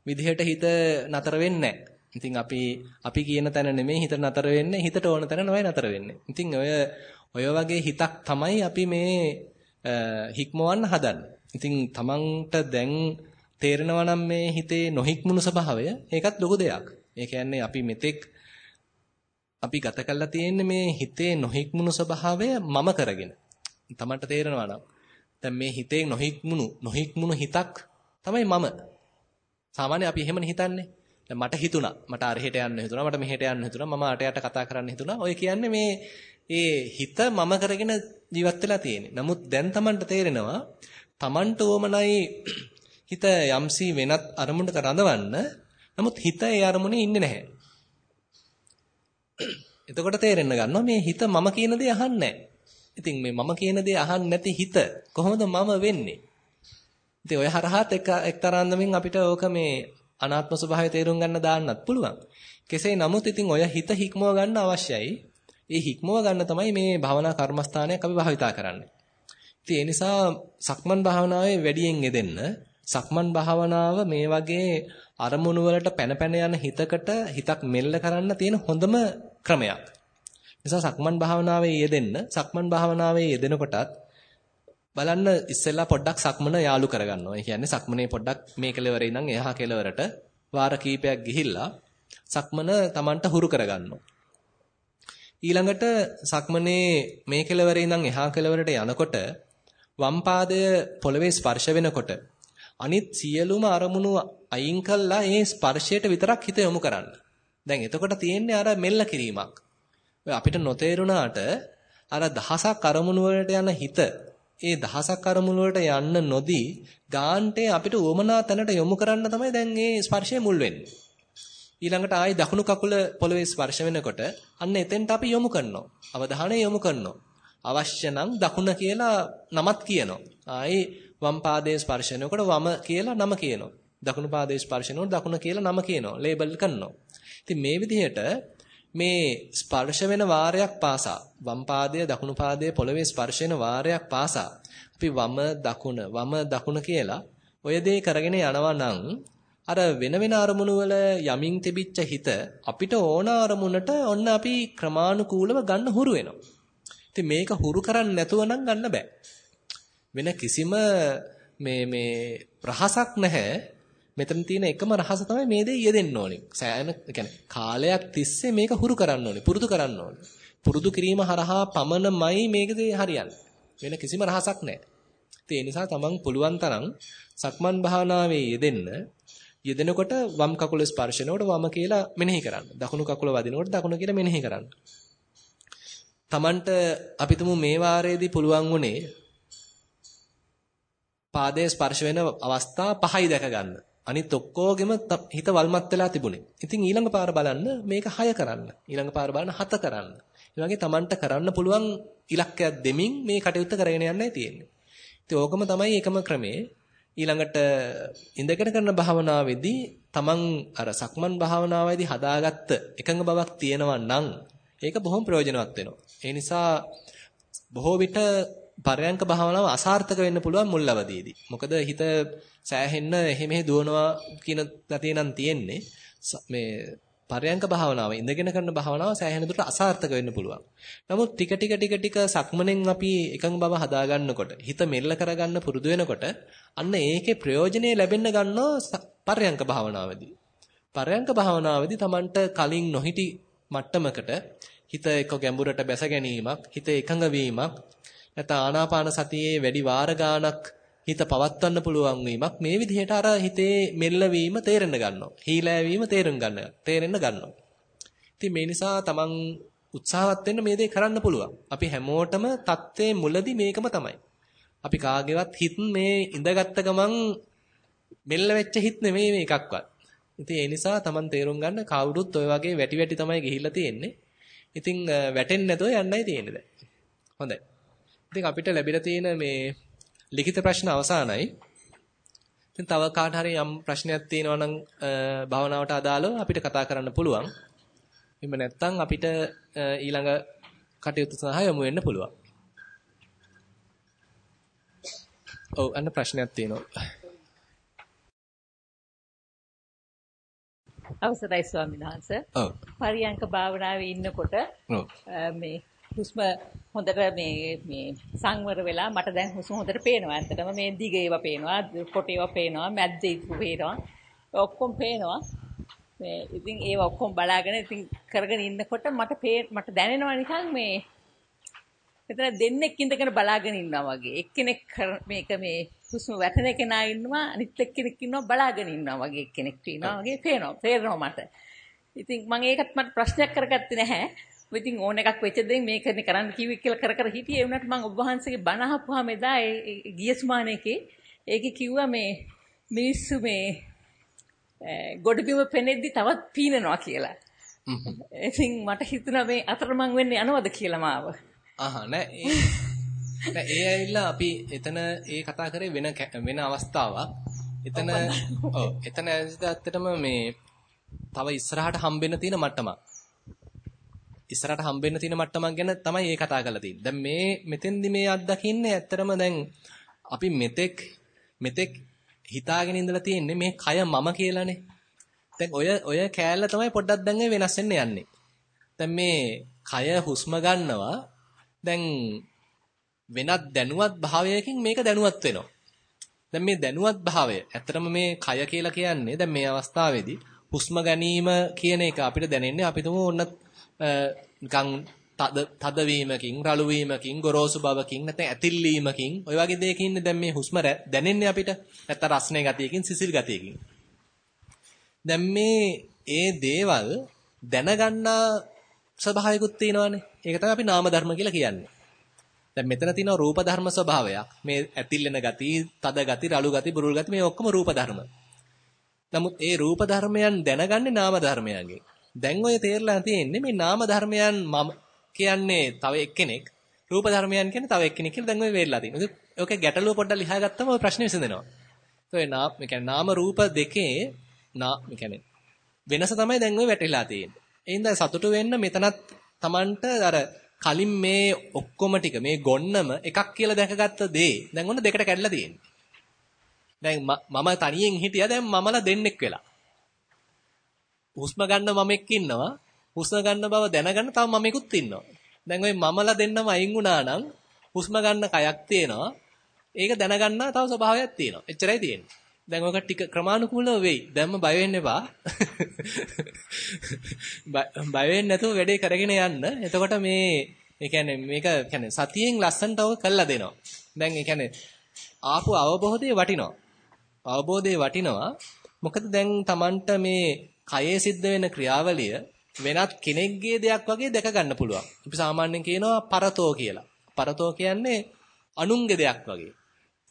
විදිහට හිත නතර වෙන්නේ නැහැ. ඉතින් අපි අපි කියන තැන නෙමෙයි හිත නතර වෙන්නේ හිතට ඕන තැන නමයි නතර වෙන්නේ. ඉතින් ඔය ඔය වගේ හිතක් තමයි අපි මේ හික්මවන්න හදන්නේ. ඉතින් තමන්ට දැන් තේරෙනවා නම් මේ හිතේ නොහික්මුණු ස්වභාවය ඒකත් ලොකු දෙයක්. ඒ කියන්නේ අපි මෙතෙක් අපි ගත කරලා තියෙන්නේ මේ හිතේ නොහික්මුණු ස්වභාවය මම කරගෙන. තමන්ට තේරෙනවා නම් දැන් මේ හිතේ නොහික්මුණු නොහික්මුණු හිතක් තමයි මම. සාමාන්‍ය අපි එහෙමනේ හිතන්නේ. දැන් මට හිතුණා මට අරහෙට යන්න හිතුණා මට මෙහෙට යන්න හිතුණා මම අට යට කතා කරන්න හිතුණා ඔය කියන්නේ මේ ඒ හිත මම කරගෙන ජීවත් වෙලා තියෙන්නේ නමුත් දැන් Tamanට තේරෙනවා Tamanට ඕමනයි හිත යම්සි වෙනත් අරමුණක රඳවන්න නමුත් හිත ඒ අරමුණේ ඉන්නේ නැහැ එතකොට තේරෙන්න ගන්නවා මේ හිත මම කියන දේ අහන්නේ ඉතින් මේ මම කියන දේ අහන්නේ නැති හිත කොහොමද මම වෙන්නේ ඉතින් ඔය හරහාත් එක් එක්තරාන්දමින් අපිට ඕක මේ අනාත්ම ස්වභාවය තේරුම් ගන්න දාන්නත් පුළුවන්. කෙසේ නමුත් ඉතින් ඔය හිත හික්මව ගන්න අවශ්‍යයි. ඒ හික්මව ගන්න තමයි මේ භවනා කර්මස්ථානයක් අපි භාවිතා කරන්නේ. ඉතින් ඒ නිසා සක්මන් භාවනාවේ වැඩියෙන් යෙදෙන්න සක්මන් භාවනාව මේ වගේ අරමුණු වලට පැන පැන යන හිතකට හිතක් මෙල්ල කරන්න තියෙන හොඳම ක්‍රමයක්. නිසා සක්මන් භාවනාවේ යෙදෙන්න සක්මන් භාවනාවේ යෙදෙනකොටත් බලන්න ඉස්සෙල්ලා පොඩ්ඩක් සක්මන යාලු කරගන්නවා. ඒ කියන්නේ සක්මනේ පොඩ්ඩක් මේ කෙලවරේ ඉඳන් එහා කෙලවරට වාර කීපයක් ගිහිල්ලා සක්මන Tamanට හුරු කරගන්නවා. ඊළඟට සක්මනේ මේ කෙලවරේ ඉඳන් එහා කෙලවරට යනකොට වම් පාදය පොළවේ ස්පර්ශ වෙනකොට අනිත් සියලුම අරමුණු අයින් කළා ඒ ස්පර්ශයට විතරක් හිත යොමු කරන්න. දැන් එතකොට තියෙන්නේ අර මෙල්ල කිරීමක්. අපිට නොතේරුණාට අර දහසක් අරමුණු වලට යන හිත ඒ දහසක් අරමුණු වලට යන්න නොදී ගාන්ටේ අපිට උවමනා තැනට යොමු කරන්න තමයි දැන් මේ ස්පර්ශය මුල් වෙන්නේ. ඊළඟට ආයි දකුණු කකුල පොළවේ ස්පර්ශ වෙනකොට අන්න එතෙන්ට අපි යොමු කරනවා. අවධානය යොමු කරනවා. අවශ්‍ය නම් දකුණ කියලා නමත් කියනවා. ආයි වම් පාදයේ ස්පර්ශ වෙනකොට වම කියලා නම කියනවා. දකුණු පාදයේ ස්පර්ශ වෙනකොට දකුණ කියලා නම කියනවා. ලේබල් කරනවා. ඉතින් මේ විදිහට මේ ස්පර්ශ වෙන වාරයක් පාසා වම් පාදයේ දකුණු පාදයේ පොළවේ ස්පර්ශ වෙන වාරයක් පාසා අපි වම දකුණ වම දකුණ කියලා ඔය දේ කරගෙන යනවා නම් අර වෙන වෙන අරමුණු වල යමින් තිබිච්ච හිත අපිට ඕන අරමුණට ඔන්න අපි ක්‍රමානුකූලව ගන්න හුරු වෙනවා. ඉතින් මේක හුරු කරන්නේ නැතුව නම් ගන්න බෑ. වෙන කිසිම මේ මේ රහසක් නැහැ මෙතන තියෙන එකම රහස තමයි මේ දේ යෙදෙන්න ඕනේ. සෑහෙන කියන්නේ කාලයක් තිස්සේ මේක හුරු කරන්න ඕනේ. පුරුදු කරන්න ඕනේ. පුරුදු කිරීම හරහා පමණමයි මේක දේ හරියන්නේ. වෙන කිසිම රහසක් නැහැ. ඒ නිසා තමන් පුළුවන් තරම් සක්මන් භාවනාවේ යෙදෙන්න යෙදෙනකොට වම් කකුල ස්පර්ශනකොට වම කියලා මෙනෙහි කරන්න. දකුණු කකුල වදිනකොට දකුණ කියලා මෙනෙහි කරන්න. තමන්ට අපි මේ වාරයේදී පුළුවන් වුණේ පාදයේ ස්පර්ශ වෙන අවස්ථා පහයි දැක ගන්න. අනිත් ඔක්කොගෙම හිත වල්මත් වෙලා තිබුණේ. ඉතින් ඊළඟ පාර බලන්න මේක 6 කරන්න. ඊළඟ පාර බලන්න 7 කරන්න. ඒ වගේ Tamanට කරන්න පුළුවන් ඉලක්කයක් දෙමින් මේ කටයුත්ත කරගෙන යන්නයි තියෙන්නේ. ඉතින් ඕකම තමයි එකම ක්‍රමේ. ඊළඟට ඉඳගෙන කරන භාවනාවේදී තමන් අර සක්මන් භාවනාවේදී හදාගත්ත එකඟ බවක් තියෙනවා නම් ඒක බොහොම ප්‍රයෝජනවත් වෙනවා. ඒ නිසා බොහෝ විට පරයන්ක භාවනාව අසාර්ථක වෙන්න පුළුවන් මුල් අවදීදී. මොකද හිත සෑහෙන්න එහෙ මෙහෙ දුවනවා කියන ගතිය නම් තියෙන්නේ. මේ පරයන්ක භාවනාව ඉඳගෙන කරන භාවනාව සෑහෙන දුරට අසාර්ථක වෙන්න පුළුවන්. නමුත් ටික ටික ටික ටික සක්මනෙන් අපි එකඟ බව හදා ගන්නකොට හිත මෙල්ල කරගන්න පුරුදු වෙනකොට අන්න ඒකේ ප්‍රයෝජනෙ ලැබෙන්න ගන්නවා පරයන්ක භාවනාවේදී. පරයන්ක භාවනාවේදී Tamanට කලින් නොහිටි මට්ටමකට හිත එක ගැඹුරට බැස ගැනීමක්, හිත එකඟ වීමක්, නැත්නම් ආනාපාන සතියේ වැඩි වාර ගානක් හිත පවත්වන්න පුළුවන් වීමක් මේ විදිහට අර හිතේ මෙල්ලවීම තේරෙන්න ගන්නවා. හීලෑවීම තේරුම් ගන්න. තේරෙන්න ගන්නවා. ඉතින් මේ නිසා තමන් උත්සාහවත් වෙන්න මේ දේ කරන්න පුළුවන්. අපි හැමෝටම தත්ත්වයේ මුලදී මේකම තමයි. අපි කාගේවත් හිත මේ ඉඳගත්ත ගමන් මෙල්ල වෙච්ච හිත නෙමෙයි මේ එකක්වත්. ඉතින් ඒ නිසා තමන් තේරුම් ගන්න කවුරුත් ඔය වගේ වැටි වැටි තමයි ගිහිල්ලා තියෙන්නේ. ඉතින් වැටෙන්නේ නැතුව යන්නයි තියෙන්නේ දැන්. හොඳයි. ඉතින් අපිට ලැබිලා තියෙන මේ ලිඛිත ප්‍රශ්න අවසానයි. ඉතින් තව කාට හරි යම් ප්‍රශ්නයක් තියෙනවා නම් භාවනාවට අදාළව අපිට කතා කරන්න පුළුවන්. එහෙම නැත්නම් අපිට ඊළඟ කටයුතු සඳහා යමු වෙන්න පුළුවන්. ඔව් අන්න ප්‍රශ්නයක් තියෙනවා. අවසරයි ස්වාමීන් වහන්සේ. ඔව්. පරියංක භාවනාවේ ඉන්නකොට මේ හුස්ම හොඳට මේ මේ සංවර වෙලා මට දැන් හුස්ම හොඳට පේනවා. ඇත්තටම මේ දිග ඒවා පේනවා, කොට ඒවා පේනවා, මැද්ද ඉක්ු පේනවා. ඔක්කොම පේනවා. මේ ඉතින් ඒවා ඔක්කොම බලාගෙන ඉතින් කරගෙන ඉන්නකොට මට මට දැනෙනවා නිකන් මේ එතන දෙන්නෙක් ඉඳගෙන බලාගෙන ඉන්නවා වගේ. එක්කෙනෙක් මේක මේ හුස්ම වැටෙන කෙනා ඉන්නවා අනිත් එක්කෙනෙක් ඉන්නවා බලාගෙන ඉන්නවා වගේ එක්කෙනෙක් ඉන්නවා වගේ පේනවා. තේරෙනවා මට. ඉතින් මම ඒකත් මට ප්‍රශ්නයක් කරගත්තේ නැහැ. ඉතින් ඕන එකක් වෙච්ච දෙයින් මේකනේ කරන්න කිව්වේ කියලා කර කර හිටියේ ඒ වුණාට මම ඔබ වහන්සේගේ බණ අහපුවාම එදා ඒ ගිය සුමානේකේ ඒකේ කිව්වා මේ මිනිස්සු මේ ගොඩබිම පෙනෙද්දි තවත් පීනනවා කියලා. ඉතින් මට හිතුණා මේ අතරමං වෙන්නේ යනවද කියලා මාව. අහ නෑ ඒ නෑ ඒ ඇවිල්ලා අපි එතන ඒ කතා කරේ වෙන වෙන අවස්ථාවක්. එතන ඔව් එතන ඇත්තටම මේ තව ඉස්සරහට හම්බෙන්න තියෙන මට්ටමක්. ඉස්සරහට හම්බෙන්න තියෙන මට්ටමක් ගැන තමයි ඒ කතා කරලා තියෙන්නේ. දැන් මේ මෙතෙන්දි මේ අත්දකින්නේ ඇත්තටම දැන් අපි මෙතෙක් මෙතෙක් හිතාගෙන ඉඳලා තියෙන්නේ මේ කය මම කියලානේ. දැන් ඔය ඔය කෑල්ල තමයි පොඩ්ඩක් දැන් වෙනස් වෙන්න යන්නේ. දැන් මේ කය හුස්ම ගන්නවා. දැන් වෙනත් දැනුවත් භාවයකින් මේක දැනුවත් වෙනවා. දැන් මේ දැනුවත් භාවය ඇත්තටම මේ කය කියලා කියන්නේ දැන් මේ අවස්ථාවේදී හුස්ම ගැනීම කියන එක අපිට දැනෙන්නේ අපි තුමු ඔන්න නිකන් තද තද වීමකින් රළු වීමකින් ගොරෝසු බවකින් නැත්නම් ඇතිල්ලීමකින් ඔය වගේ දෙයකින් දැන් මේ හුස්ම දැනෙන්නේ අපිට නැත්නම් රස්නේ ගතියකින් සිසිල් ගතියකින් දැන් මේ ඒ දේවල් දැනගන්නා ස්වභාවිකුත් තියෙනවානේ ඒක තමයි අපි නාම ධර්ම කියලා කියන්නේ දැන් මෙතන තියෙනවා රූප ධර්ම ස්වභාවයක් මේ ඇතිල්ලෙන ගති තද ගති රළු ගති බුරුල් ගති මේ ඔක්කොම රූප ධර්ම නමුත් ඒ රූප ධර්මයන් දැනගන්නේ නාම ධර්මයන්ගෙන් දැන් ඔය තේරලා තියෙන්නේ මේ නාම ධර්මයන් මම කියන්නේ තව එක්කෙනෙක් රූප ධර්මයන් කියන්නේ තව එක්කෙනෙක් කියලා දැන් ඔය වෙරලා තියෙනවා. ඔකේ ගැටලුව පොඩ්ඩක් ලියා ගත්තම ඔය ප්‍රශ්නේ විසඳෙනවා. ඒ නාම ඒ කියන්නේ නාම රූප දෙකේ නා ඒ කියන්නේ වෙනස තමයි දැන් ඔය වැටෙලා තියෙන්නේ. ඒ හින්දා සතුටු වෙන්න මෙතනත් Tamanට අර කලින් මේ ඔක්කොම ටික මේ ගොන්නම එකක් කියලා දැකගත්ත දේ දැන් ඔන්න දෙකට කැඩලා තියෙන්නේ. දැන් මම තනියෙන් හිටියා දැන් මමලා දෙන්නෙක් වෙලා. හුස්ම ගන්න මමෙක් ඉන්නවා. හුස්ම ගන්න බව දැනගන්න තව මමෙකුත් ඉන්නවා. දැන් ওই මමලා දෙන්නම අයින් වුණා නම් හුස්ම ගන්න කයක් තියෙනවා. ඒක දැනගන්න තව ස්වභාවයක් තියෙනවා. එච්චරයි තියෙන්නේ. දැන් ඔක ටික ක්‍රමානුකූලව වෙයි. දැන්ම බය වෙන්න එපා. බය වෙන්නේ නැතුව වැඩේ කරගෙන යන්න. එතකොට මේ ඒ කියන්නේ මේක කියන්නේ සතියෙන් ලස්සනට ඔක කළා දෙනවා. දැන් ඒ කියන්නේ ආපු අවබෝධයේ වටිනවා. අවබෝධයේ වටිනවා. මොකද දැන් Tamanට මේ කයේ සිද්ධ වෙන ක්‍රියාවලිය වෙනත් කෙනෙක්ගේ දෙයක් වගේ දැක ගන්න පුළුවන්. අපි සාමාන්‍යයෙන් කියනවා පරතෝ කියලා. පරතෝ කියන්නේ අනුන්ගේ දෙයක් වගේ.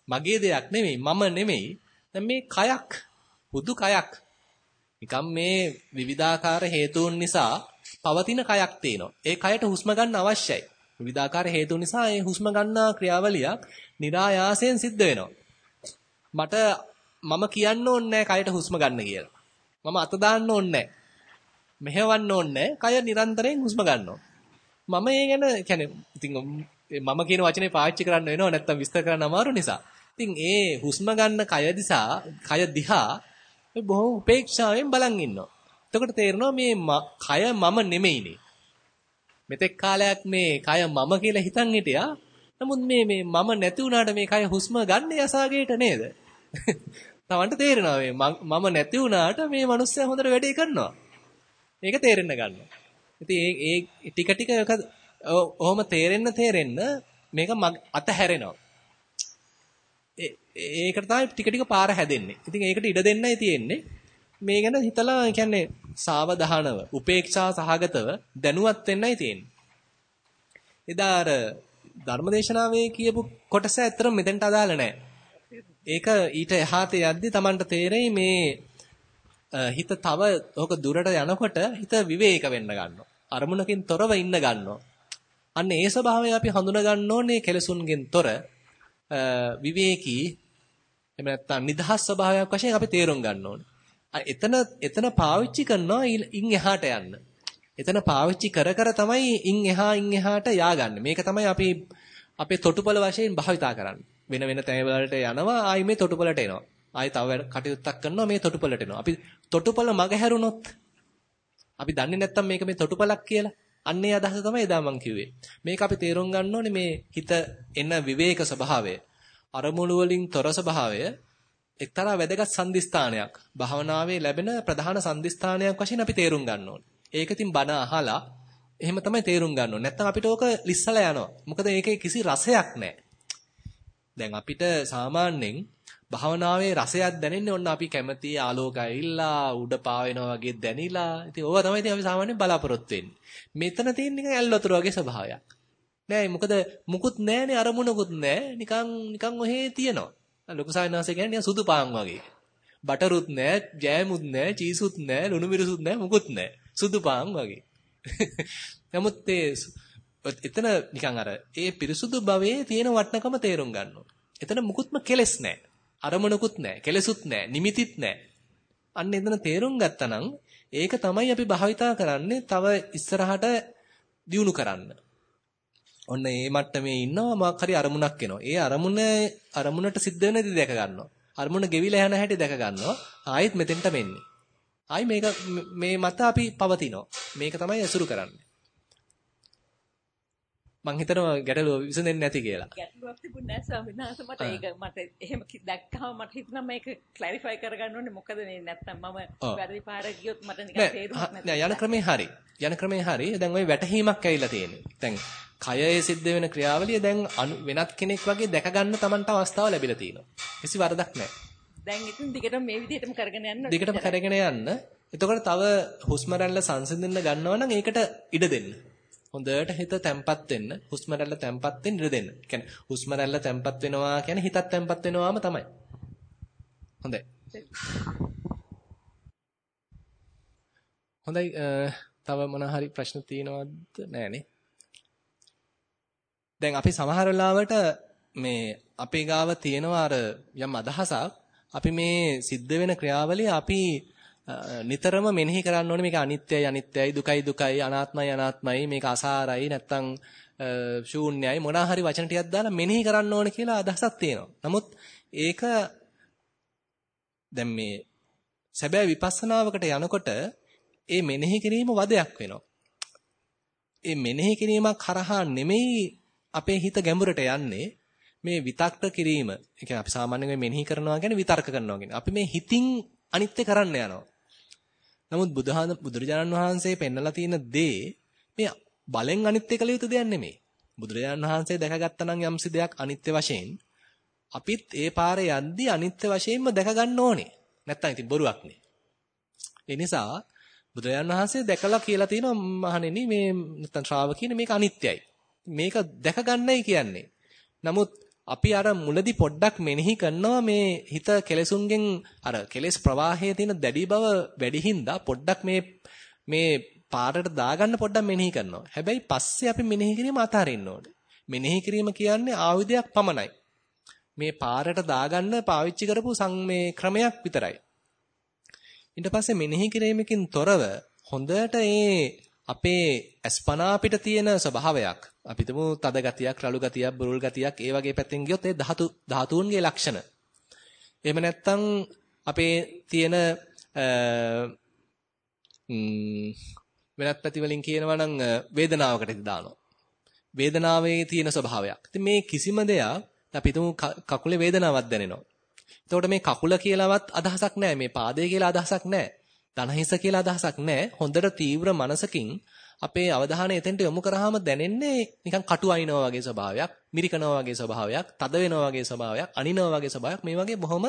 මගේ දෙයක් නෙමෙයි, මම නෙමෙයි. දැන් මේ කයක්, බුදු කයක්. නිකම් මේ විවිධාකාර හේතුන් නිසා පවතින කයක් තියෙනවා. ඒ කයට හුස්ම ගන්න අවශ්‍යයි. විවිධාකාර හේතු නිසා ඒ හුස්ම ගන්නා ක්‍රියාවලියක් નિરાයාසයෙන් සිද්ධ වෙනවා. මට මම කියන්න ඕනේ කයට හුස්ම ගන්න කියලා. මම අත දාන්න ඕනේ මෙහෙවන්න ඕනේ කය නිරන්තරයෙන් හුස්ම ගන්නවා. මම ඒ ගැන කියන්නේ ඉතින් මම කියන වචනේ පාවිච්චි කරන්න වෙනව නැත්තම් විස්තර කරන්න අමාරු නිසා. ඉතින් ඒ හුස්ම ගන්න කය දිසා කය දිහා බොහොම උපේක්ෂාවෙන් බලන් ඉන්නවා. එතකොට තේරෙනවා මේ කය මම නෙමෙයිනේ. මෙතෙක් කාලයක් මේ කය මම කියලා හිතන් හිටියා. නමුත් මේ මේ මම නැති වුණාට මේ කය හුස්ම ගන්න යසාගේට නේද? තවන්ට තේරෙනවා මේ මම නැති වුණාට මේ මිනිස්සයා හොඳට වැඩේ කරනවා. ඒක තේරෙන්න ගන්නවා. ඉතින් ඒ ඒ ටික ටික ඔහොම තේරෙන්න තේරෙන්න මේක අතහැරෙනවා. ඒකට තමයි ටික ටික පාර හැදෙන්නේ. ඉතින් ඒකට ඉඩ දෙන්නයි තියෙන්නේ. මේ ගැන හිතලා කියන්නේ සාවධානව, උපේක්ෂා සහගතව දැනුවත් වෙන්නයි තියෙන්නේ. එදා අර ධර්මදේශනාවේ කියපු කොටස ඇත්තටම මෙතෙන්ට අදාළ නැහැ. ඒක ඊට එහාට යද්දි Tamanට තේරෙයි මේ හිත තව ඔක දුරට යනකොට හිත විවේක වෙන්න ගන්නවා. අරමුණකින් තොරව ඉන්න ගන්නවා. අන්න ඒ ස්වභාවය අපි හඳුනා ගන්න ඕනේ කෙලසුන්ගෙන් තොර විවේකී එහෙම නැත්නම් නිදහස් ස්වභාවයක් වශයෙන් අපි තේරුම් ගන්න ඕනේ. එතන එතන පාවිච්චි කරනවා ඉන් එහාට යන්න. එතන පාවිච්චි කර කර තමයි ඉන් එහා ඉන් එහාට ය아가න්නේ. මේක තමයි අපි අපේ තොටුපළ වශයෙන් භාවිතා කරන්නේ. වෙන වෙන තැන්වලට යනවා ආයි මේ තොටුපළට එනවා. ආයි තව කටයුත්තක් කරනවා මේ තොටුපළට එනවා. අපි තොටුපළ මග හැරුණොත් අපි දන්නේ නැත්තම් මේක මේ තොටුපළක් කියලා. අන්නේ අදහස තමයි එදා මම කිව්වේ. මේක අපි තේරුම් ගන්න ඕනේ මේ හිත එන විවේක ස්වභාවය. අරමුණු වලින් තොර ස්වභාවය එක්තරා වැදගත් සම්දිස්ථානයක්. භාවනාවේ ලැබෙන ප්‍රධාන සම්දිස්ථානයක් වශයෙන් අපි තේරුම් ගන්න ඕනේ. ඒක ඉතින් බණ අහලා එහෙම තමයි තේරුම් ගන්න ඕනේ. නැත්නම් අපිට ඕක ලිස්සලා යනවා. මොකද ඒකේ කිසි රසයක් නැහැ. දැන් අපිට සාමාන්‍යයෙන් භාවනාවේ රසයක් දැනෙන්නේ ඔන්න අපි කැමති ආලෝක ඇවිල්ලා උඩ පාවෙනවා වගේ දැනිලා. ඉතින් ඕවා තමයි ඉතින් අපි සාමාන්‍යයෙන් බලාපොරොත්තු වෙන්නේ. මෙතන තියෙන නිකන් ඇල් වතුර වගේ ස්වභාවයක්. නෑ මොකද මුකුත් නෑනේ අරමුණකුත් නෑ. නිකන් නිකන් ඔහේ තියෙනවා. ලොකු සායනාසේ කියන්නේ සුදු පාන් වගේ. බටරුත් නෑ, ජෑමුත් නෑ, චීසුත් නෑ, ලුණු මිරිසුත් නෑ, මුකුත් නෑ. සුදු පාන් වගේ. නමුත් ඒ එතන නිකන් අර ඒ පිරිසුදු භවයේ තියෙන වටිනකම තේරුම් ගන්නවා. එතන මුකුත්ම කෙලස් නැහැ. අරමුණකුත් නැහැ. කෙලසුත් නැහැ. නිමිතිත් නැහැ. අන්න එතන තේරුම් ගත්තනම් ඒක තමයි අපි භාවිතා කරන්නේ තව ඉස්සරහට දියුණු කරන්න. ඔන්න මේ මට්ටමේ ඉන්නවා මොකක් හරි අරමුණක් එනවා. ඒ අරමුණ අරමුණට සිද්ධ වෙන දේ දැක ගන්නවා. අරමුණ ගෙවිලා යන හැටි දැක ගන්නවා. ආයෙත් මෙතෙන්ට මෙන්නේ. ආයි මේක මේ මත අපි පවතිනවා. මේක තමයි අසුරු කරන්නේ. මං හිතනවා ගැටලුව විසඳෙන්නේ නැති කියලා. ගැටලුවක් තිබුණ නැහැ ස්වාමීන් වහන්සේ මට ඒක මට එහෙම දැක්කම මට හිතුණා මේක ක්ලැරිෆයි කරගන්න ඕනේ මොකද මේ නැත්තම් මම වැරදි පාර ගියොත් මට නිකන් තේරුම් නැහැ. යන ක්‍රමේ හරි. යන ක්‍රමේ හරි. දැන් ওই වැටහීමක් ඇවිල්ලා තියෙන්නේ. දැන් කයේ සිද්ධ වෙන ක්‍රියාවලිය දැන් වෙනත් කෙනෙක් වගේ දැක ගන්න Tamanට අවස්ථාව ලැබිලා තියෙනවා. කිසි වරදක් නැහැ. දැන් ඉතින් දිගටම මේ විදිහටම කරගෙන යන්න. දිගටම කරගෙන යන්න. එතකොට තව හුස්ම රැල්ල සංසිඳෙන්න ගන්නවා නම් ඒකට ඉඩ දෙන්න. හොඳට හිත තැම්පත් වෙන්න, හුස්ම රැල්ල තැම්පත් වෙන්න ඉඩ දෙන්න. කියන්නේ හුස්ම රැල්ල තැම්පත් වෙනවා කියන්නේ හිතත් තැම්පත් වෙනවාම තමයි. හොඳයි. හොඳයි තව මොන හරි ප්‍රශ්න තියෙනවද? නෑනේ. දැන් අපි සමහර වෙලාවට මේ අපේ ගාව තියෙනවා අර යම් අදහසක් අපි මේ සිද්ධ වෙන ක්‍රියාවලිය අපි නිතරම මෙනෙහි කරන්න ඕනේ මේක අනිත්‍යයි අනිත්‍යයි දුකයි දුකයි අනාත්මයි අනාත්මයි මේක අසාරයි නැත්තම් ශූන්‍යයි මොනවා හරි වචන ටිකක් දාලා මෙනෙහි කරන්න ඕනේ කියලා අදහසක් තියෙනවා. නමුත් ඒක දැන් මේ සැබෑ විපස්සනාවකට යනකොට ඒ මෙනෙහි කිරීම වදයක් වෙනවා. ඒ මෙනෙහි කිරීමක් කරහා නෙමෙයි අපේ හිත ගැඹුරට යන්නේ මේ විතක්ක කිරීම. ඒ කියන්නේ අපි සාමාන්‍යයෙන් මෙනෙහි කරනවා කියන්නේ විතර්ක කරනවා කියන්නේ. අපි මේ හිතින් අනිත්‍ය කරන්න යනවා. නමුත් බුදුහාම බුදුරජාණන් වහන්සේ පෙන්නලා තියෙන දේ මේ බලෙන් අනිත්‍ය කළ යුතු දෙයක් නෙමෙයි. බුදුරජාණන් වහන්සේ දැකගත්තා නම් යම්සි දෙයක් අනිත්‍ය වශයෙන් අපිත් ඒ පාරේ යද්දී අනිත්‍ය වශයෙන්ම දැක ගන්න ඕනේ. නැත්තම් ඉතින් බොරුවක් නේ. ඒ නිසා බුදුරජාණන් වහන්සේ දැකලා කියලා තියෙනවා මහණෙනි මේ නැත්තම් ශ්‍රාවකීන මේක අනිත්‍යයි. මේක දැක ගන්නයි කියන්නේ. නමුත් අපි අර මුලදී පොඩ්ඩක් මෙනෙහි කරනවා මේ හිත කෙලෙසුන්ගෙන් අර කෙලෙස් ප්‍රවාහයේ තියෙන දැඩි බව වැඩි හින්දා පොඩ්ඩක් මේ මේ පාරට දාගන්න පොඩ්ඩක් මෙනෙහි කරනවා. හැබැයි පස්සේ අපි මෙනෙහි කිරීම අතාරින්න ඕනේ. මෙනෙහි කිරීම කියන්නේ ආයුධයක් පමණයි. මේ පාරට දාගන්න පාවිච්චි කරපු සංමේ ක්‍රමයක් විතරයි. ඊට පස්සේ මෙනෙහි කිරීමකින් තොරව හොඳට ඒ අපේ අස්පනා අපිට තියෙන ස්වභාවයක් අපි තුමු තද ගතියක් රළු ගතියක් බුරුල් ගතියක් ඒ වගේ පැත්තෙන් ගියොත් ඒ ධාතු ධාතුන්ගේ ලක්ෂණ. එහෙම නැත්නම් අපේ තියෙන වෙනත් පැති වලින් කියනවා නම් වේදනාවකට දානවා. වේදනාවේ තියෙන ස්වභාවයක්. ඉතින් මේ කිසිම දෙයක් අපි තුමු කකුලේ වේදනාවක් දැනෙනවා. එතකොට මේ කකුල කියලාවත් අදහසක් නැහැ. මේ පාදය කියලා අදහසක් නැහැ. දනහිස කියලා අදහසක් නැහැ. හොඳට තීව්‍ර මනසකින් අපේ අවධානය එතෙන්ට යොමු කරාම දැනෙන්නේ නිකන් කටු අයිනවා වගේ ස්වභාවයක්, මිරිකනවා වගේ ස්වභාවයක්, තද වෙනවා වගේ ස්වභාවයක්, අනිනවා වගේ ස්වභාවයක් මේ වගේ බොහොම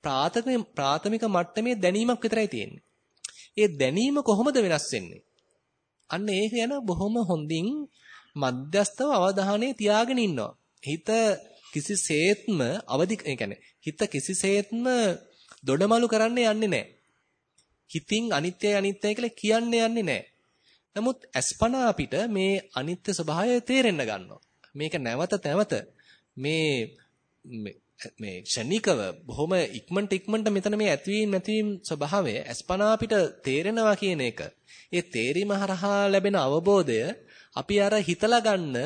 ප්‍රාථමික ප්‍රාථමික මට්ටමේ දැනීමක් විතරයි තියෙන්නේ. ඒ දැනීම කොහොමද වෙනස් වෙන්නේ? අන්න ඒක ගැන බොහොම හොඳින් මධ්‍යස්තව අවධානය තියාගෙන ඉන්නවා. හිත කිසිසේත්ම අවදි ඒ කියන්නේ හිත කිසිසේත්ම දොඩමලු කරන්න යන්නේ නැහැ. හිතින් අනිත්‍යයි අනිත්‍යයි කියලා කියන්නේ යන්නේ නැහැ. නමුත් අස්පනා අපිට මේ අනිත්‍ය ස්වභාවය තේරෙන්න ගන්නවා. මේක නැවත නැවත මේ මේ ෂණිකව බොහොම ඉක්මනට ඉක්මනට මෙතන මේ ඇතිවීම නැතිවීම ස්වභාවය අස්පනා අපිට තේරෙනවා කියන එක. ඒ තේරීම හරහා ලැබෙන අවබෝධය අපි අර හිතලා ගන්න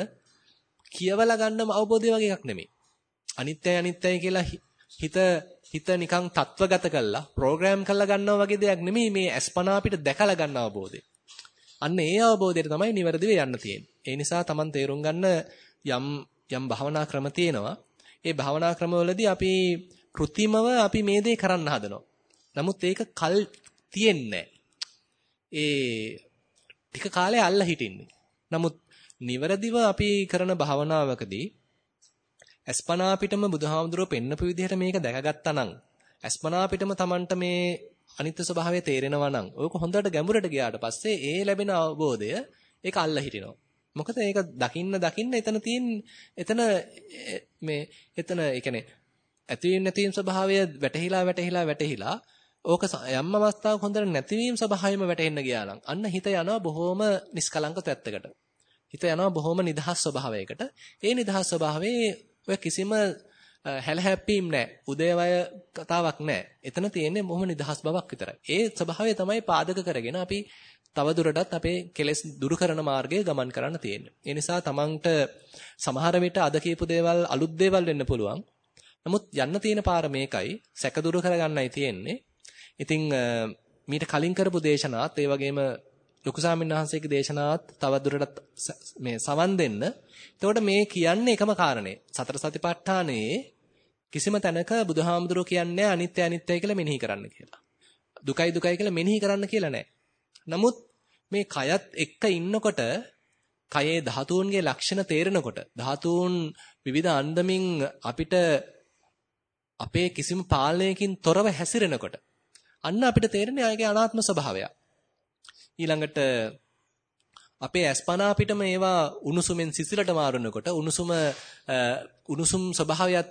කියවලා ගන්න අවබෝධය වගේ එකක් නෙමෙයි. අනිත්‍යයි අනිත්‍යයි කියලා හිත හිත නිකන් තත්වගත කළා ප්‍රෝග්‍රෑම් කරලා ගන්නවා වගේ දෙයක් නෙමෙයි මේ අස්පනා අපිට දැකලා ගන්න අවබෝධය. අන්න ඒ අවබෝධයට තමයි නිවැරදිව යන්න තියෙන්නේ. ඒ නිසා Taman තේරුම් ගන්න යම් යම් භවනා ක්‍රම තියෙනවා. ඒ භවනා ක්‍රමවලදී අපි કૃතිමව අපි මේ දේ කරන්න හදනවා. නමුත් ඒක කල් තියෙන්නේ ඒ ටික කාලේ අල්ල හිටින්නේ. නමුත් නිවරදිව අපි කරන භාවනාවකදී අස්පනා පිටම බුදුහාමුදුරුවෝ පෙන්නපු විදිහට මේක දැකගත්තා නම් අස්පනා පිටම Tamanට මේ අනිත්‍ය ස්වභාවය තේරෙනවා නම් ඕක හොඳට ගැඹුරට ගියාට පස්සේ ඒ ලැබෙන අවබෝධය ඒක අල්ල හිටිනවා. මොකද ඒක දකින්න දකින්න එතන තියෙන එතන මේ එතන ඒ කියන්නේ ඇතිවීම නැතිවීම ස්වභාවය වැටහිලා වැටහිලා වැටහිලා ඕක යම් අවස්ථාවක හොඳට නැතිවීම ස්වභාවයම වැටෙන්න ගියා නම් අන්න හිත යනවා බොහොම නිස්කලංක තත්ත්වයකට. හිත යනවා බොහොම නිදහස් ස්වභාවයකට. ඒ නිදහස් ස්වභාවයේ ඔය කිසිම හැලහැප්පීම් නැහැ. උදේවය කතාවක් නැහැ. එතන තියෙන්නේ බොහොම නිදහස් බවක් විතරයි. ඒ ස්වභාවය තමයි පාදක කරගෙන අපි තව දුරටත් අපේ කෙලෙස් දුරු කරන මාර්ගයේ ගමන් කරන්න තියෙන්නේ. ඒ නිසා තමන්ට සමහර විට අද කියපු දේවල් අලුත් දේවල් වෙන්න පුළුවන්. නමුත් යන්න තියෙන පාර මේකයි. සැක දුරු කරගන්නයි තියෙන්නේ. ඉතින් මීට කලින් කරපු දේශනාත් ඒ වගේම ලොකු සාමින් වහන්සේගේ දේශනාවත් තවදුරටත් මේ සවන් දෙන්න. එතකොට මේ කියන්නේ එකම කාරණේ. සතර සතිපට්ඨානයේ කිසිම තැනක බුදුහාමුදුරුවෝ කියන්නේ අනිත්‍ය අනිත්‍යයි කියලා මෙනෙහි කරන්න කියලා. දුකයි දුකයි කියලා මෙනෙහි කරන්න කියලා නෑ. නමුත් මේ කයත් එක්ක ඉන්නකොට කයේ ධාතුන්ගේ ලක්ෂණ තේරෙනකොට ධාතුන් විවිධ අන්දමින් අපිට අපේ කිසිම පාලනයකින් තොරව හැසිරෙනකොට අන්න අපිට තේරෙන්නේ ආයේ අනාත්ම ස්වභාවය. ඊළඟට අපේ අස්පනා පිටම ඒවා උණුසුමෙන් සිසිලට මාරුනකොට උණුසුම උණුසුම් ස්වභාවයත්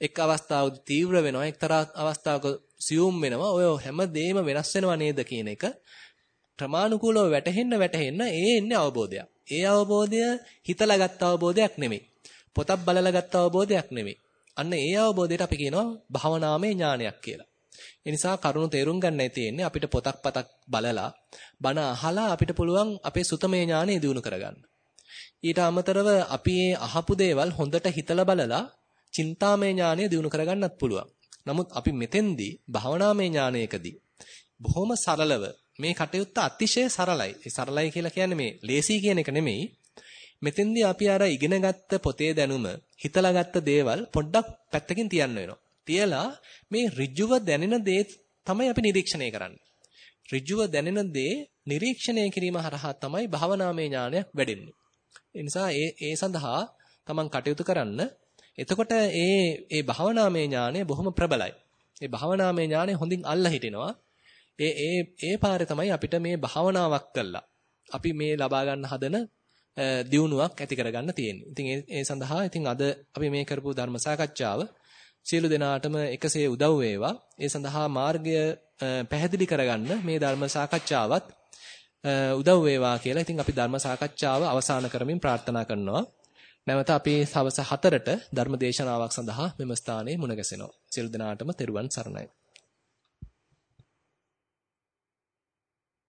එක් අවස්ථාවක තීව්‍ර වෙනවා එක්තරා අවස්ථාවක සියුම් වෙනවා ඔය හැම දෙයක්ම වෙනස් වෙනවා නේද කියන එක ක්‍රමානුකූලව වැටහෙන්න වැටහෙන්න ඒ එන්නේ අවබෝධයක්. ඒ අවබෝධය හිතලා ගත්ත අවබෝධයක් නෙමෙයි. පොතක් බලලා ගත්ත අවබෝධයක් නෙමෙයි. අන්න ඒ අවබෝධයට අපි කියනවා භවනාමය ඥානයක් කියලා. ඒ නිසා කරුණු තේරුම් ගන්නයි තියෙන්නේ අපිට පොතක් පතක් බලලා බණ අහලා අපිට පුළුවන් අපේ සුතමේ ඥානෙ දිනු කරගන්න. ඊට අමතරව අපි මේ අහපු දේවල් හොඳට හිතලා බලලා චින්තාමය ඥානෙ දිනු කරගන්නත් පුළුවන්. නමුත් අපි මෙතෙන්දී භවනාමය ඥානයකදී බොහොම සරලව මේ කටයුත්ත අතිශය සරලයි. ඒ සරලයි කියලා කියන්නේ මේ ලේසි කියන එක නෙමෙයි. මෙතෙන්දී අපි අර ඉගෙනගත්ත පොතේ දැනුම හිතලා ගත්ත දේවල් පොඩ්ඩක් පැත්තකින් තියන්න වෙනවා. තියලා මේ ඍජුව දැනෙන දේ තමයි අපි නිරීක්ෂණය කරන්නේ. ඍජුව දැනෙන දේ නිරීක්ෂණය කිරීම හරහා තමයි භාවනාමය ඥානයක් වැඩෙන්නේ. ඒ නිසා ඒ ඒ සඳහා තමන් කටයුතු කරන්න. එතකොට ඒ ඒ භාවනාමය ඥානය බොහොම ප්‍රබලයි. ඒ භාවනාමය ඥානය හොඳින් අල්ලා හිටිනවා. ඒ ඒ ඒ පාරේ තමයි අපිට මේ භාවනාවක් කළා. අපි මේ ලබා ගන්න හදන දියුණුවක් ඇති කරගන්න තියෙන්නේ. ඉතින් ඒ සඳහා ඉතින් අද අපි මේ කරපු ධර්ම සාකච්ඡාව සියලු දෙනාටම එකසේ උදව් වේවා. ඒ සඳහා මාර්ගය පැහැදිලි කරගන්න මේ ධර්ම සාකච්ඡාවත් උදව් වේවා කියලා. ඉතින් අපි ධර්ම සාකච්ඡාව අවසන් කරමින් ප්‍රාර්ථනා කරනවා. නැවත අපි සවස 4ට ධර්ම දේශනාවක් සඳහා මෙම ස්ථානයේ මුණ ගැසෙනවා. සියලු දෙනාටම තෙරුවන් සරණයි.